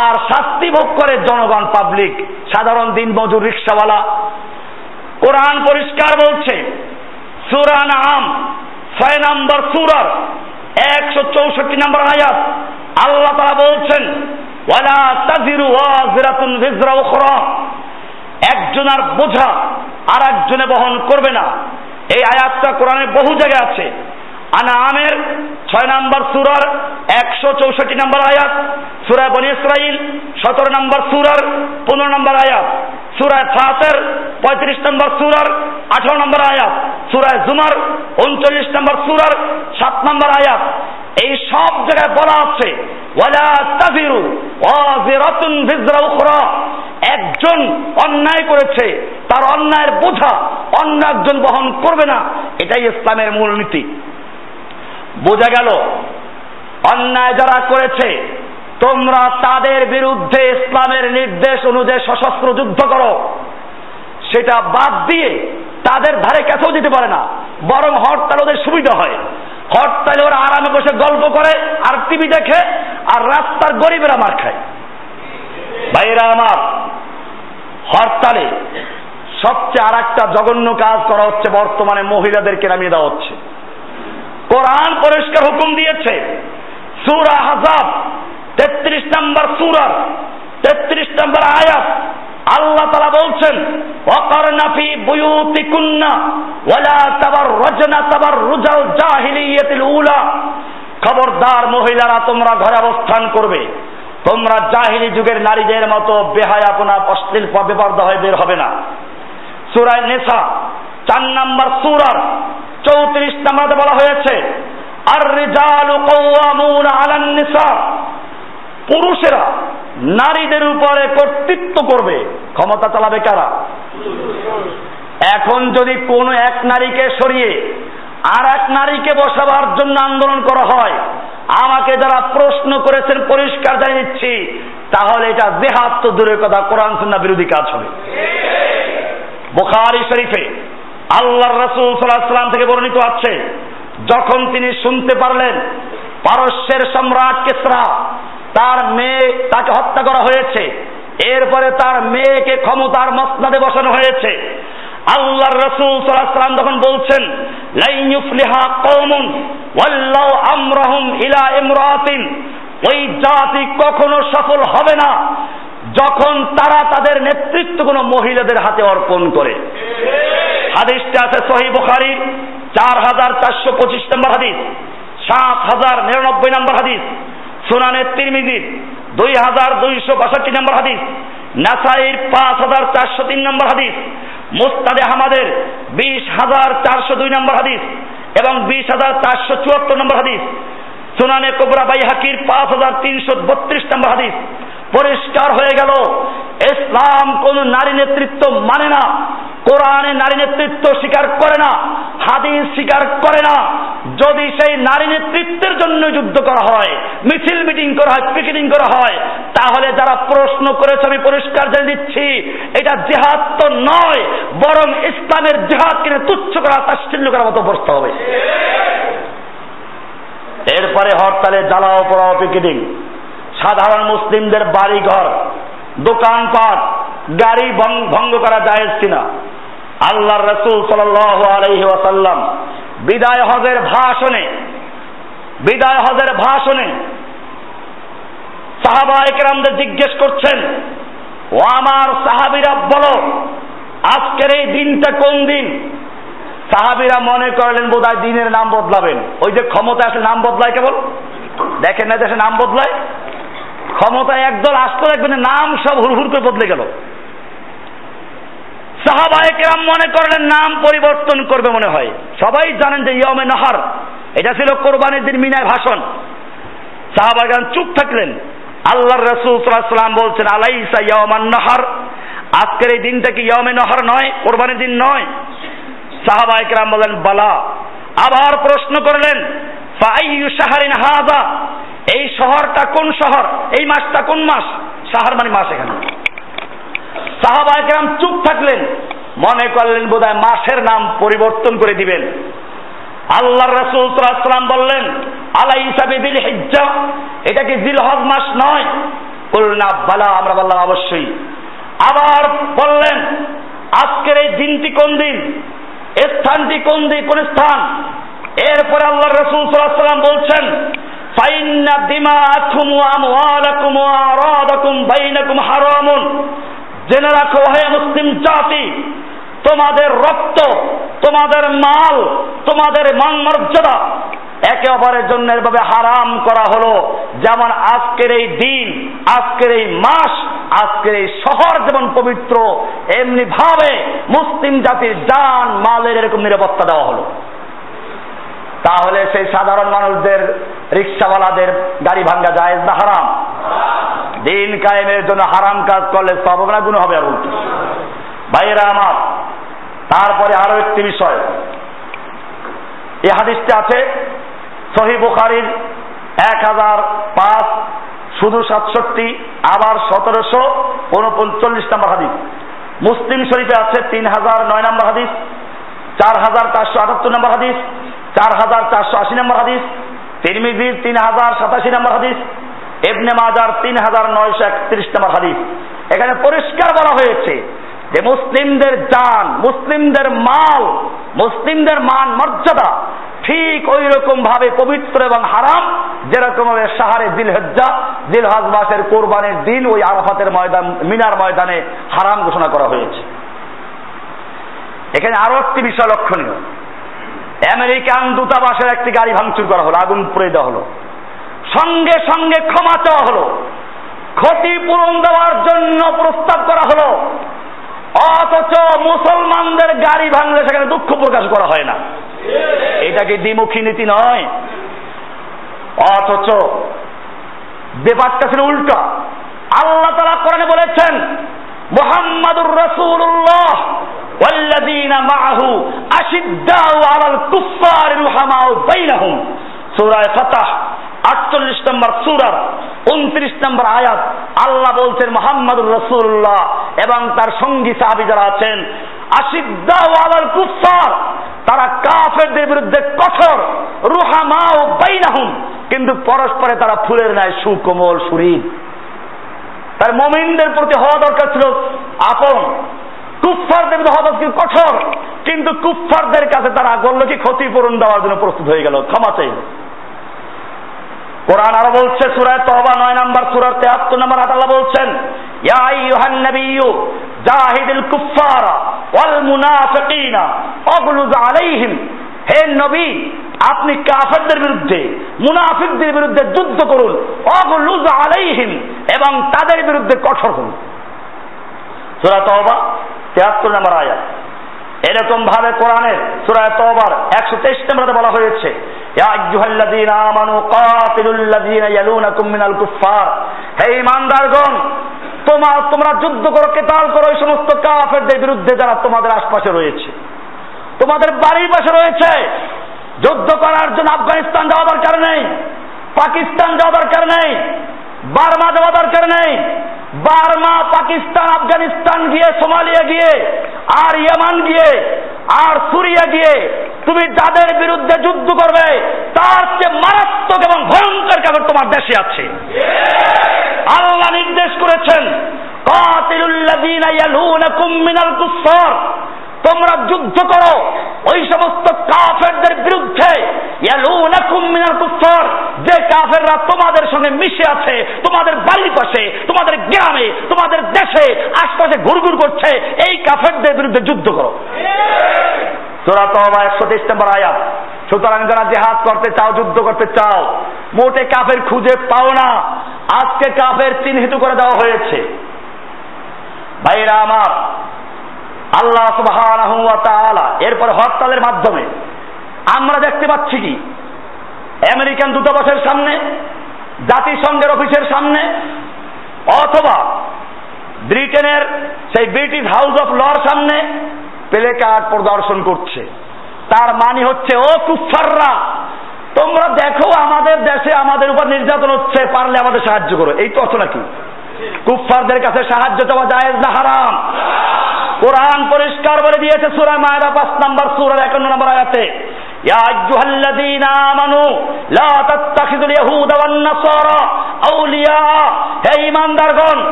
আর শাস্তি ভোগ করে জনগণ পাবলিক সাধারণ দিন মজুর রিক্সাওয়ালা। কোরআন পরিষ্কার বলছে সুরান আম ছয় নম্বর সুরার একশো চৌষট্টি নম্বর আয়াত। আল্লাহ তারা বলছেন, ওয়ালা তাজিরু ওয়াজিরাতুন ভিজরা উখরা একজনের বোঝা আর একজনে বহন করবে না। এই আয়াতটা কোরআনে বহু জায়গায় আছে। আনামের ছয় নম্বর সুরার একশো চৌষট্টি নম্বর আয়াত সুরায় বনি ইসরাইল সতেরো নম্বর সুরার পনেরো নম্বর আয়াত সুরায় ফাতের পঁয়ত্রিশ নম্বর সুরার আঠারো নম্বর আয়াত সুরায় জুমার উনচল্লিশ নম্বর সুরার সাত নম্বর আয়াত। এই সব জায়গায় বলা আছে একজন অন্যায় করেছে, তার অন্যায়ের বোঝা অন্য একজন বহন করবে না, এটাই ইসলামের মূলনীতি বোঝা গেল, অন্যায় যারা করেছে, তোমরা তাদের বিরুদ্ধে ইসলামের নির্দেশ অনুযায়ী সশস্ত্র যুদ্ধ করো। সেটা বাদ দিয়ে তাদের ধারে কাছেও যেতে পারে না, বরং হরতাল ওদের সুবিধা হয়। হরতালে ওরা আরামে বসে গল্প করে আর টিভি দেখে আর রাস্তার গরিবেরা মার খায়। ভাইরা আমার, হরতালে সবচেয়ে আর একটা জঘন্য কাজ করা হচ্ছে, বর্তমানে মহিলাদেরকে নামিয়ে দেওয়া হচ্ছে। কোরআন পরিষ্কার হুকুম দিয়েছে, সুরা হাজাব, তেত্রিশ নম্বর সুরার তেত্রিশ নম্বর আয়াত আল্লাহ তালা বলছেন অকর্নাফি বুয়ুতি কুন্না ওয়ালা তাবার রজনা তাবার রুজাল জাহিলিয়াতিল উলা। খবরদার মহিলারা, তোমরা ঘরে অবস্থান করবে। তোমরা জাহিলি যুগের নারীদের মতো বেহায়াপনা, অশ্লীল বেপর্দা হয়ে বের হবে না। সুরায় নেশা, চার নাম্বার সুরার চৌত্রিশ নাম্বারে বলা হয়েছে আর রিজালু কওয়ামুন আলান নিসা। পুরুষেরা নারীদের উপরে কর্তৃত্ব করবে। ক্ষমতা চালাবে কারা? এখন যদি কোনো এক নারীকে সরিয়ে আর এক নারীকে বসাবার জন্য আন্দোলন করা হয়, আমাকে যারা প্রশ্ন করেছেন, পরিষ্কার জানিয়ে দিচ্ছি, তাহলে এটা দেহাত তো দূরের কথা, কোরআন সুন্না বিরোধী কাজ হবে। বোখারি শরীফে আল্লাহ রসুল সাল্লাম থেকে বর্ণিত আছে, যখন তিনি শুনতে পারলেন পারস্যের সম্রাট কেসরা তার মেয়ে তাকে হত্যা করা হয়েছে। এরপরে তার মেয়েকে ক্ষমতার মসনাদে বসানো হয়েছে। আল্লাহর রসুল সাল্লাম যখন বলছেন লাইয়ুফলিহা কওমুন ওয়াল্লাউ আমরাহুম ইলা ইমরাতিন ওই জাতি কখনো সফল হবে না যখন তারা তাদের নেতৃত্ব কোনো মহিলাদের হাতে অর্পণ করে। হাদিসটা আছে সহি বুখারি, চার হাজার চারশো পঁচিশ নম্বর হাদিস, সাত হাজার নিরানব্বই নম্বর হাদিস। সুনানের তিরমিজির দুই হাজার দুইশো বাষট্টি নম্বর হাদিস, নাসাইর পাঁচ হাজার চারশো তিন নম্বর হাদিস, মুস্তাদে আহমাদের বিশ হাজার চারশো দুই নম্বর হাদিস এবং বিশ হাজার চারশো চুয়াত্তর নম্বর হাদিস, সুনানে কোবরা বাই হাকির পাঁচ হাজার তিনশো বত্রিশ নম্বর হাদিস। পরিষ্কার হয়ে গেল, ইসলাম কোন নারী নেতৃত্ব মানে না, কোরআনে নারী নেতৃত্ব স্বীকার করে না, হাদিস স্বীকার করে না যদি সেই নারী নেতৃত্বের জন্য যুদ্ধ করা হয়, মিছিল মিটিং করা হয়, পিকেটিং করা হয়, তাহলে যারা প্রশ্ন করেছে, আমি পরিষ্কার জেনে দিচ্ছি, এটা জেহাদ তো নয়, বরং ইসলামের জেহাদ কিনে তুচ্ছ করা, তাচ্ছিল্য করার মতো অবস্থা হবে। এরপরে হরতালে জ্বালাও, পড়াও, পিকেটিং। সাধারণ মুসলিমদের বাড়ি ঘর দোকানপাট, গাড়ি ভঙ্গ করা যায় কিনা? আল্লাহ রসুল সাল আলহি ওয়াসাল্লাম বিদায় হজের ভাষণে, বিদায় হজের ভাষণে সাহাবা একরামদের জিজ্ঞেস করছেন, ও আমার সাহাবিরা, বলো, আজকের এই দিনটা কোন দিন? সাহাবিরা মনে করলেন, বোধহয় দিনের নাম বদলাবেন। ওই যে ক্ষমতা আসলে নাম বদলায় কেবল? দেখেন না দেশে নাম বদলায়? ক্ষমতায় একদল আসতে দেখবেন নাম সব হুড়হুড় করে বদলে গেল। সাহাবাহিকেরাম মনে করলেন নাম পরিবর্তন করবে মনে হয়। সবাই জানেন যে ইয়মে নাহার, এটা ছিল কোরবানির দিন মিনায় ভাষণ। সাহাবাগান চুপ থাকলেন। আল্লাহ রসুল সাল্লাম বলছেন, আলাইসা ইয়মান নাহার? আজকের এই দিনটা কি ইয়মে নাহার নয়, কোরবানির দিন নয়? সাহাবাহিকরাম বলেন বালা। আবার প্রশ্ন করলেন ফাইয়ু শাহরিন হাদা এই শহরটা কোন শহর? এই মাসটা কোন মাস? শাহর মানে মাস এখানে। সাহাবাহাম চুপ থাকলেন। মনে করলেন বোধহয় মাসের নাম পরিবর্তন করে দিবেন। আল্লাহ রসুল সাল্লাম বললেন আলাই হিসাবে দিল হিজ্জা এটা কি হজ মাস নয়? না, বালা, আমরা বললাম অবশ্যই। আবার বললেন, আজকের এই দিনটি কোন দিন? স্থানটি কোন দিন? কোন স্থান? এরপরে আল্লাহ রসুল সাল্লাম বলছেন, ফাইন্না দিমাকুম ওয়া আমওয়ালাকুম ওয়া আরাদাকুম বাইনাকুম হারামুন। জেনে রাখো, হে মুসলিম জাতি, তোমাদের রক্ত, তোমাদের মাল, তোমাদের মান মর্যাদা একে অপরের জন্য এভাবে হারাম করা হলো। যেমন আজকের এই দিন, আজকের এই মাস, আজকের এই শহর যেমন পবিত্র এমনি ভাবে মুসলিম জাতির জান, মালের এরকম নিরাপত্তা দেওয়া হলো। তাহলে সেই সাধারণ মানুষদের, রিক্সাওয়ালাদের গাড়ি ভাঙ্গা যায় না হারাম? দিন কায়েমের জন্য হারাম কাজ করলে সব না গুণ হবে আর উল্টো। ভাইয়েরা আমার, তারপরে আরও একটি বিষয়। এই হাদিসটি আছে, সহি বুখারির এক হাজার পাঁচ, শুধু সাতষট্টি, আবার সতেরোশো উনপঞ্চল্লিশ নম্বর হাদিস। মুসলিম শরীফে আছে তিন হাজার নয় নম্বর হাদিস, চার হাজার চারশো আটাত্তর নম্বর হাদিস, চার হাজার চারশো আশি নম্বর হাদিস, তিরমিজির তিন হাজার সাতাশি নম্বর হাদিস এবনে মাজার তিন হাজার নয়শো একত্রিশ নম্বর হাদিস। এখানে পরিষ্কার বলা হয়েছে যে মুসলিমদের জান, মুসলিমদের মাল, মুসলিমদের মান, মর্যাদা ঠিক ওই রকম ভাবে পবিত্র এবং হারাম যেরকম সাহারে দিলহজ্জা দিলহাজ মাসের কোরবানের দিন ওই আরাফাতের ময়দান, মিনার ময়দানে হারাম ঘোষণা করা হয়েছে। এখানে আরও একটি বিষয় লক্ষণীয়। আমেরিকান দূতাবাসের একটি গাড়ি ভাঙচুর করা হলো, আগুন পুড়ে দেওয়া হলো। সঙ্গে সঙ্গে ক্ষমা চাওয়া হলো ক্ষতিপূরণ দেওয়ার জন্য প্রস্তাব করা হলো অথচ মুসলমানদের গাড়ি ভাঙলে সেখানে দুঃখ প্রকাশ করা হয় না এটা কি দ্বিমুখী নীতি নয় অথচ ব্যাপারটা ছিল উল্টা আল্লাহ তালা কোরআনে বলেছেন মোহাম্মদুর রসুল্লাহ والذين معه أشداء على الكفار رحماء بينهم সুরায় ফাতাহ, আটচল্লিশ নম্বর সুরার উনত্রিশ নম্বর আয়াত, আল্লাহ বলছেন মোহাম্মদুর রসুল্লাহ এবং তার সঙ্গী সাহাবি যারা আছেন আসিদ্দা ওয়ালাল তারা কাফেরদের বিরুদ্ধে কঠোর রুহামা ও বাইনাহুম, কিন্তু পরস্পরে তারা ফুলের ন্যায় সুকোমল সুরিন তার মমিনদের প্রতি হওয়া দরকার ছিল আপন। কুফফারদের হওয়া দরকার কঠোর, কিন্তু কুফফারদের কাছে তারা গল্লকে ক্ষতিপূরণ দেওয়ার জন্য প্রস্তুত হয়ে গেল। ক্ষমা চাইল। কোরআন আরও বলছে, সুরায় তহবা নয় নাম্বার, সুরার তেহাত্তর নাম্বার আতাল্লাহ বলছেন, ইয়া আইয়ুহান নাবিয়্যু, জাহিদুল কুফফারা ওয়াল মুনাফিকিনা অগলুজ আলাইহিম। হে নবী, আপনি কাফেরদের বিরুদ্ধে, মুনাফিকদের বিরুদ্ধে যুদ্ধ করুন অগলুজ আলাইহিম, এবং তাদের বিরুদ্ধে কঠোর হন। সূরা তওবা 73 নম্বর আয়াত। এরকম ভাবে কোরআনের সূরা তওবার 123 নম্বরে বলা হয়েছে তোমার তোমরা যুদ্ধ করো, কেতাল করো, এই সমস্ত কাফেরদের বিরুদ্ধে যারা তোমাদের আশপাশে রয়েছে, তোমাদের বাড়ির পাশে রয়েছে, যুদ্ধ করার জন্য আফগানিস্তান যাওয়া দরকার নেই পাকিস্তান যাওয়া দরকার নেই বার্মা যাওয়া দরকার নেই। বার্মা, পাকিস্তান, আফগানিস্তান গিয়ে, সোমালিয়া গিয়ে, আর ইয়েমান গিয়ে, আর সুরিয়া গিয়ে, তুমি যাদের বিরুদ্ধে যুদ্ধ করবে, তার চেয়ে মারাত্মক এবং ভয়ঙ্কর কাপড় তোমার দেশে আছে। আল্লাহ নির্দেশ করেছেন কাতিলুল্লাযীনা ইয়ালুনাকুম মিনাল কুফফার তোমরা যুদ্ধ করো। ওই সমস্ত কাফেরদের বিরুদ্ধে যে কাফেররা তোমাদের সঙ্গে মিশে আছে, তোমাদের বাড়ির পাশে, তোমাদের গ্রামে, তোমাদের দেশে, আশপাশে ঘুরঘুর করছে, এই কাফেরদের বিরুদ্ধে যুদ্ধ করো। তোরা তো একশো তেইশ নম্বর আয়াত। সুতরাং যারা জেহাদ করতে চাও, যুদ্ধ করতে চাও, মোটে কাফের খুঁজে পাও না। আজকে কাফের চিহ্নিত করে দেওয়া হয়েছে। ভাইরা আমার আল্লাহ তাআলা এরপর হরতালের মাধ্যমে। আমরা দেখতে পাচ্ছি কি? আমেরিকান দূতাবাসের সামনে, জাতিসংঘের অফিসের সামনে, অথবা ব্রিটেনের সেই ব্রিটিশ হাউস অফ লর সামনে প্লে প্রদর্শন করছে। তার মানে হচ্ছে, ও কুফাররা তোমরা দেখো আমাদের দেশে আমাদের উপর নির্যাতন হচ্ছে, পারলে আমাদের সাহায্য করো। এই তো অর্থ নাকি? কুফফারদের কাছে সাহায্য চাওয়া জায়েজ না হারাম? কোরআন পরিষ্কার বলে দিয়েছে সূরা মায়দা পাঁচ নাম্বার সূরার একান্ন নম্বর আয়াতে।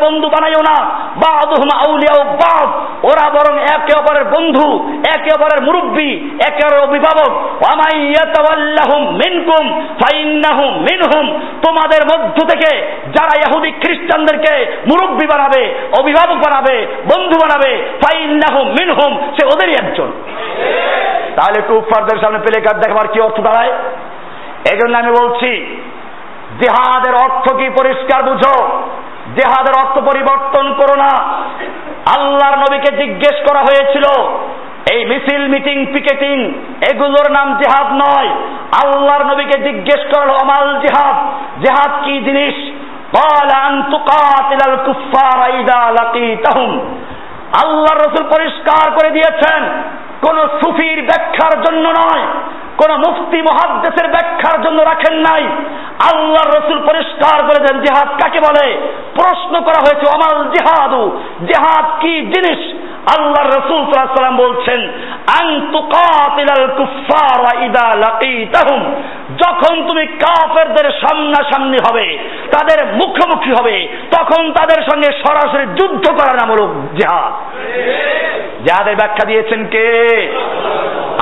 বন্ধু বানাইও না। ওরা বরং একে অপরের বন্ধু, একে অপরের মুরব্বী, একে অভিভাবক। মিনকুম মিনহুম, তোমাদের মধ্য থেকে যারা ইহুদি খ্রিস্টানদেরকে মুরব্বী বানাবে, অভিভাবক বানাবে, বন্ধু বানাবে মিনহুম, সে ওদেরই একজন। তাহলে কুফারদের সামনে প্লে কার্ড দেখবার কি অর্থ দাঁড়ায়? এই জন্য আমি বলছি, জেহাদের অর্থ কি পরিষ্কার বুঝো? জেহাদের অর্থ পরিবর্তন করো না। আল্লাহর নবীকে জিজ্ঞেস করা হয়েছিল, এই মিছিল, মিটিং, পিকেটিং, এগুলোর নাম জেহাদ নয়। আল্লাহর নবীকে জিজ্ঞেস করা অমাল জেহাদ। জেহাদ কি জিনিস? قال أن تقاتل الكفار إذا لقيتهم আল্লাহ রসুল পরিষ্কার করে দিয়েছেন কোন সুফির ব্যাখ্যার জন্য নয় কোন মুফতি মহাদ্দেশের ব্যাখ্যার জন্য রাখেন নাই আল্লাহ রসুল পরিষ্কার করে দেন জেহাদ কাকে বলে প্রশ্ন করা হয়েছে আমাল জেহাদু জেহাদ কি জিনিস আল্লাহ রসুল সাল্লাম বলছেন যখন তুমি কাফেরদের সামনাসামনি হবে, তাদের মুখোমুখি হবে, তখন তাদের সঙ্গে সরাসরি যুদ্ধ করার নাম হল জেহাদ। জেহাদের ব্যাখ্যা দিয়েছেন কে?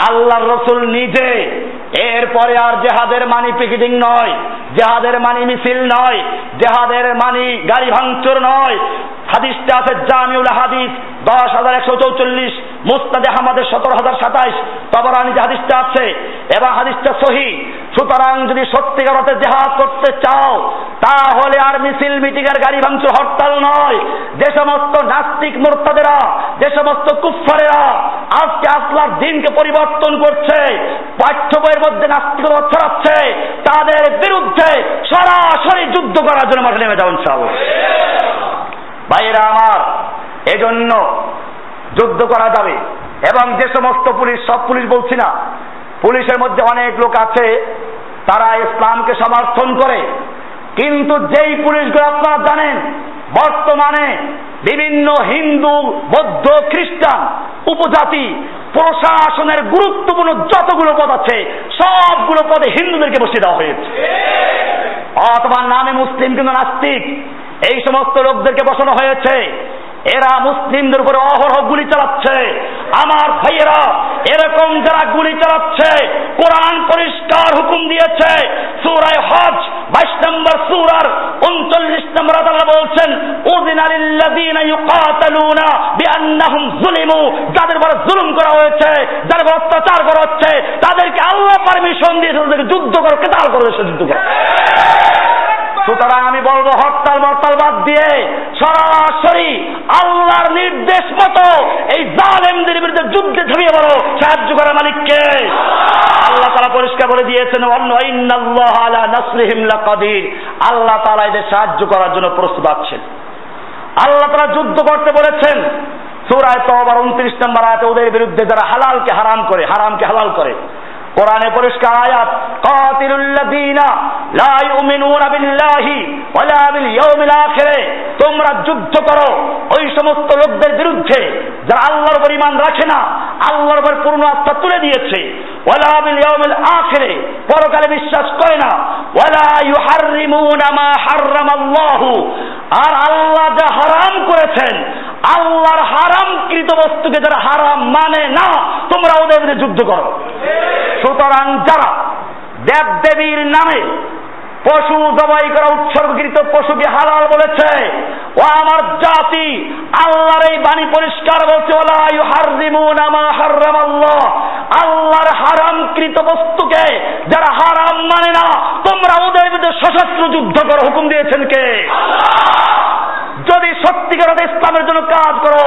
আল্লাহ রসুল নিজে। এরপরে আর জেহাদের মানি পিকেটিং নয়, জেহাদের মানি মিছিল নয়, জেহাদের মানি গাড়ি ভাঙচুর নয়। হাদিসটা আছে জামিউল হাদিস, দশ হাজার একশো চৌচল্লিশ, মুস্তাদে আহমদের সতেরো হাজার সাতাইশ। তবরানি যে হাদিসটা আছে এবং হাদিসটা সহি। সুতরাং যদি সত্যিকার অর্থে জেহাদ করতে চাও, তাহলে আর মিছিল, মিটিং গাড়ি ভাঙচুর হরতাল নয়। যে সমস্ত নাস্তিক মোর্তাদেরা, যে সমস্ত কুফারেরা আজকে আসলার দিনকে পরিবর্তন করছে, পাঠ্য বইয়ের মধ্যে নাস্তিকতা ছড়াচ্ছে, তাদের বিরুদ্ধে সরাসরি যুদ্ধ করার জন্য মাঠে নেমে যাবেন সাহ ভাইয়েরা আমার, এজন্য যুদ্ধ করা যাবে এবং যে সমস্ত পুলিশ, সব পুলিশ বলছি না, পুলিশের মধ্যে অনেক লোক আছে, তারা ইসলামকে সমর্থন করে, কিন্তু যেই পুলিশগুলো আপনারা জানেন বর্তমানে বিভিন্ন হিন্দু, বৌদ্ধ, খ্রিস্টান উপজাতি প্রশাসনের গুরুত্বপূর্ণ যতগুলো পদ আছে, সবগুলো পদে হিন্দুদেরকে বসিয়ে দেওয়া হয়েছে। অথবা নামে মুসলিম কিন্তু নাস্তিক, এই সমস্ত লোকদেরকে বসানো হয়েছে। এরা মুসলিমদের উপরে অহরহ গুলি চালাচ্ছে। আমার ভাইয়েরা, এরকম যারা গুলি চালাচ্ছে, কোরআন পরিষ্কার হুকুম দিয়েছে। সুরায় হজ, বাইশ নম্বর সুরার উনচল্লিশ নম্বর আদালত বলছেন যাদের উপর জুলুম করা হয়েছে, যাদের উপর অত্যাচার করা হচ্ছে, তাদেরকে আল্লাহ পারমিশন দিয়েছে, তাদেরকে যুদ্ধ করো, কেতাল করো সে যুদ্ধ করো। সুতরাং আমি বলব, হরতাল দিয়ে সরাসরি আল্লাহর নির্দেশ মতো এই জালেমদের বিরুদ্ধে যুদ্ধে ঝাঁপিয়ে বলো, সাহায্য করার মালিককে। আল্লাহ তারা পরিষ্কার করে দিয়েছেন অন্য ইন্নাল্লাহ আলা নাসরিহিম লাকাদির। আল্লাহ তাআলা এদের সাহায্য করার জন্য প্রস্তুত আছেন। আল্লাহ তারা যুদ্ধ করতে বলেছেন, সূরায়ে তওবার 29 নম্বর আয়াতে ওদের বিরুদ্ধে যারা হালালকে হারাম করে, হারামকে হালাল করে কোরআনে পরিষ্কার আয়াত, কাতিলুল্লাযীনা লা ইউমিনুনা বিল্লাহি ওয়ালা বিল ইয়াউমিল আখিরে তোমরা যুদ্ধ করো ওই সমস্ত লোকদের বিরুদ্ধে, যারা আল্লাহর উপর ঈমান রাখে না, আল্লাহর উপর পূর্ণ আস্থা তুলে দিয়েছে। ওয়ালা বিল ইয়াউমিল আখিরে পরকালে বিশ্বাস করে না। ওয়ালা ইউহাররিমুনা মা হাররামাল্লাহু আর আল্লাহ যা হারাম করেছেন আল্লাহর হারামকৃত বস্তুকে যারা হারাম মানে না, তোমরা ওদের বিরুদ্ধে যুদ্ধ করো। সুতরাং যারা দেব দেবীর নামে পশু জবাই করা, উৎসর্গকৃত পশুকে হালাল বলেছে, ও আমার জাতি, আল্লাহর এই বাণী পরিষ্কার বলছে আল্লাহর হারামকৃত বস্তুকে যারা হারাম মানে না, তোমরা ওদের বিরুদ্ধে সশস্ত্র যুদ্ধ করো হুকুম দিয়েছেন কে? যদি ইসলামের জন্য কাজ করো,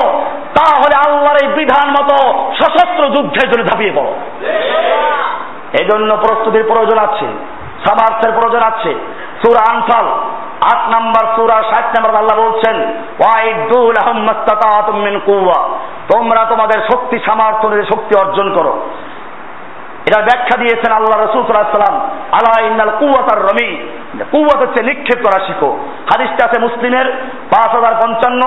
তাহলে আল্লাহর এই বিধান মতো সশস্ত্র যুদ্ধের জন্য ঝাঁপিয়ে পড়ো। এই জন্য প্রস্তুতির প্রয়োজন আছে, সামার্থের প্রয়োজন আছে। সুরা আনফাল, আট নাম্বার সুরা, ষাট নাম্বার আল্লাহ বলছেন ওয়াইদুল আহম্মাস্তাতাতুম মিন তোমরা তোমাদের শক্তি, সামর্থ্য শক্তি অর্জন করো। এটার ব্যাখ্যা দিয়েছেন আল্লাহ রসুল সাল্লাম আল্লাহ ইন্নাল কুয়াতার রমি কুয়াত হচ্ছে নিক্ষেপ করা শিখো হাদিসটা আছে মুসলিমের পাঁচ হাজার পঞ্চান্ন,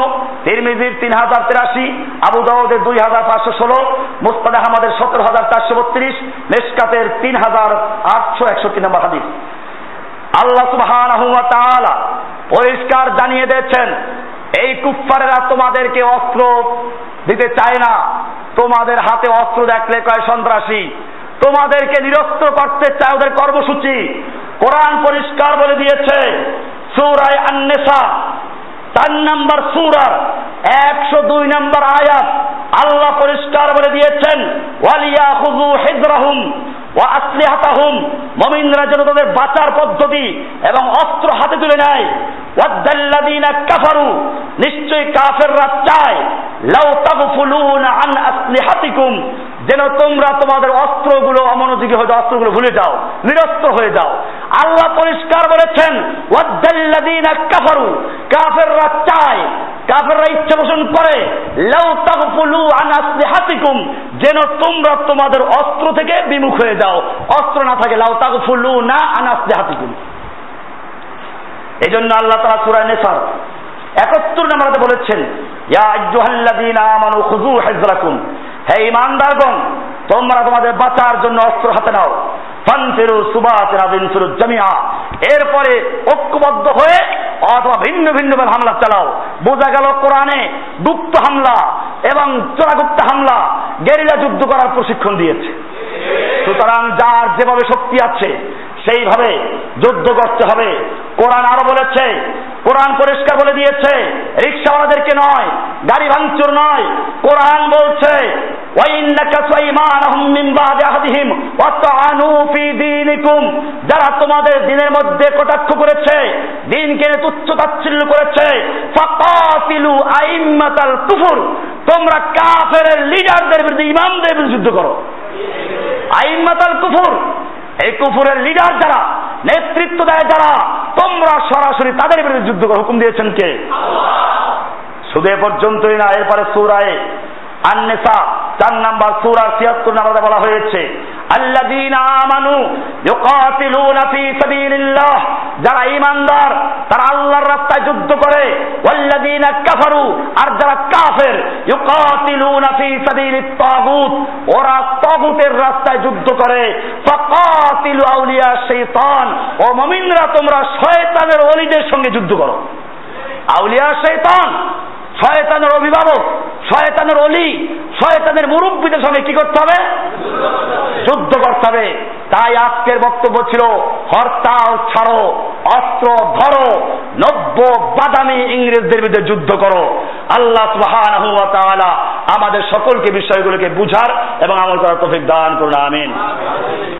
তিরমিজির তিন হাজার তিরাশি, আবু দাউদের দুই হাজার পাঁচশো ষোলো মুস্তাদ আহমদের সতেরো হাজার চারশো বত্রিশ মেসকাতের তিন হাজার আটশো একষট্টি নম্বর হাদিস। আল্লাহ সুবহানাহু ওয়া পরিষ্কার জানিয়ে দিয়েছেন, এই কুফফারেরা তোমাদেরকে অস্ত্র দিতে চায় না। তোমাদের হাতে অস্ত্র দেখলে কয় সন্ত্রাসী? তোমাদেরকে নিরস্ত্র করতে চায় ওদের কর্মসূচি। কোরআন পরিষ্কার বলে দিয়েছে, সূরায়ে আন-নিসা, চার নাম্বার সূরার একশো দুই নাম্বার আয়াত। আল্লাহ পরিষ্কার বলে দিয়েছেন ওয়ালিয়া খুজু হিজরাহুম ওয়া আসলিহাতাহুম। মুমিনরা যেন তাদের বাঁচার পদ্ধতি এবং অস্ত্র হাতে তুলে নেয়। ওয়াদ্দাল্লাযীনা কাফারু, নিশ্চয়ই কাফেররা চায় যেন তোমরা তোমাদের অস্ত্রগুলো, অমনোযোগী হয়ে অস্ত্রগুলো ভুলে যাও, নিরস্ত্র হয়ে যাও। আল্লাহ পরিষ্কার বলেছেন কাফারু, কাফেররা চায়, কাফেররা ইচ্ছা পোষণ করে, লাউ তাগফুলু আন আসলিহাতিকুম, যেন তোমরা তোমাদের অস্ত্র থেকে বিমুখ হয়ে যাও। অস্ত্র না থাকে, লাউ তাগফুলু না আন আসলিহাতিকুম। এই জন্য আল্লাহ তারা সুরায় নেসার একাত্তর নাম্বারতে বলেছেন হে ইমানদারগণ তোমরা তোমাদের বাঁচার জন্য অস্ত্র হাতে নাও। ফানফিরু সুবাতিনা বিনফিরু জামিআ। এরপরে ঐক্যবদ্ধ হয়ে অথবা ভিন্ন ভিন্ন হামলা চালাও। বোঝা গেল কোরআনে গুপ্ত হামলা এবং চোরাগুপ্ত হামলা গেরিলা যুদ্ধ করার প্রশিক্ষণ দিয়েছে। সুতরাং যার যেভাবে শক্তি আছে সেইভাবে যুদ্ধ করতে হবে। কোরআন আরও বলেছে, কোরআন পরিষ্কার বলে দিয়েছে, রিক্সাওয়ালাদেরকে নয়, গাড়ি ভাঙচুর নয়, কোরআন বলছে যারা তোমাদের দিনের মধ্যে কটাক্ষ করেছে, দিনকে তুচ্ছ তাচ্ছিল্য করেছে কুফুর, তোমরা কাফের লিডারদের বিরুদ্ধে, ইমামদের বিরুদ্ধে যুদ্ধ করো। আইম্মাতাল কুফুর এই কুফুরের লিডার যারা, নেতৃত্ব দেয় যারা, তোমরা সরাসরি তাদের বিরুদ্ধে যুদ্ধ করে হুকুম দিয়েছেন কে? শুধু এ পর্যন্তই না, এরপরে সুরায় আন্নেসা, চার নাম্বার সুরার ছিয়াত্তর নাম্বারে বলা হয়েছে আল্লাযীনা আমানু ইউকাতিলুনা ফী সাবিলিল্লাহ, যারা ঈমানদার, তারা আল্লাহর রাস্তায় যুদ্ধ করে, ওয়াল্লাযীনা কাফারু, আর যারা কাফের, ইউকাতিলুনা ফী সাবিলিত তাগুত, ওরা তাগুতের রাস্তায় যুদ্ধ করে। ফাকাতিলু আউলিয়া শাইতান, ও মুমিনরা তোমরা শয়তানের ওলিদের সঙ্গে যুদ্ধ করো। আউলিয়া শয়তান শয়তানের অভিভাবক, শয়তানের অলি, শয়তানের মুরব্বীদের সঙ্গে কি করতে হবে? যুদ্ধ করতে হবে। তাই আজকের বক্তব্য ছিল, হরতাল ছাড়ো, অস্ত্র ধরো, নব্য বাদামি ইংরেজদের বিরুদ্ধে যুদ্ধ করো। আল্লাহ সুবহানাহু আমাদের সকলকে বিষয়গুলোকে বুঝার এবং আমল করার তৌফিক দান করুন, আমিন।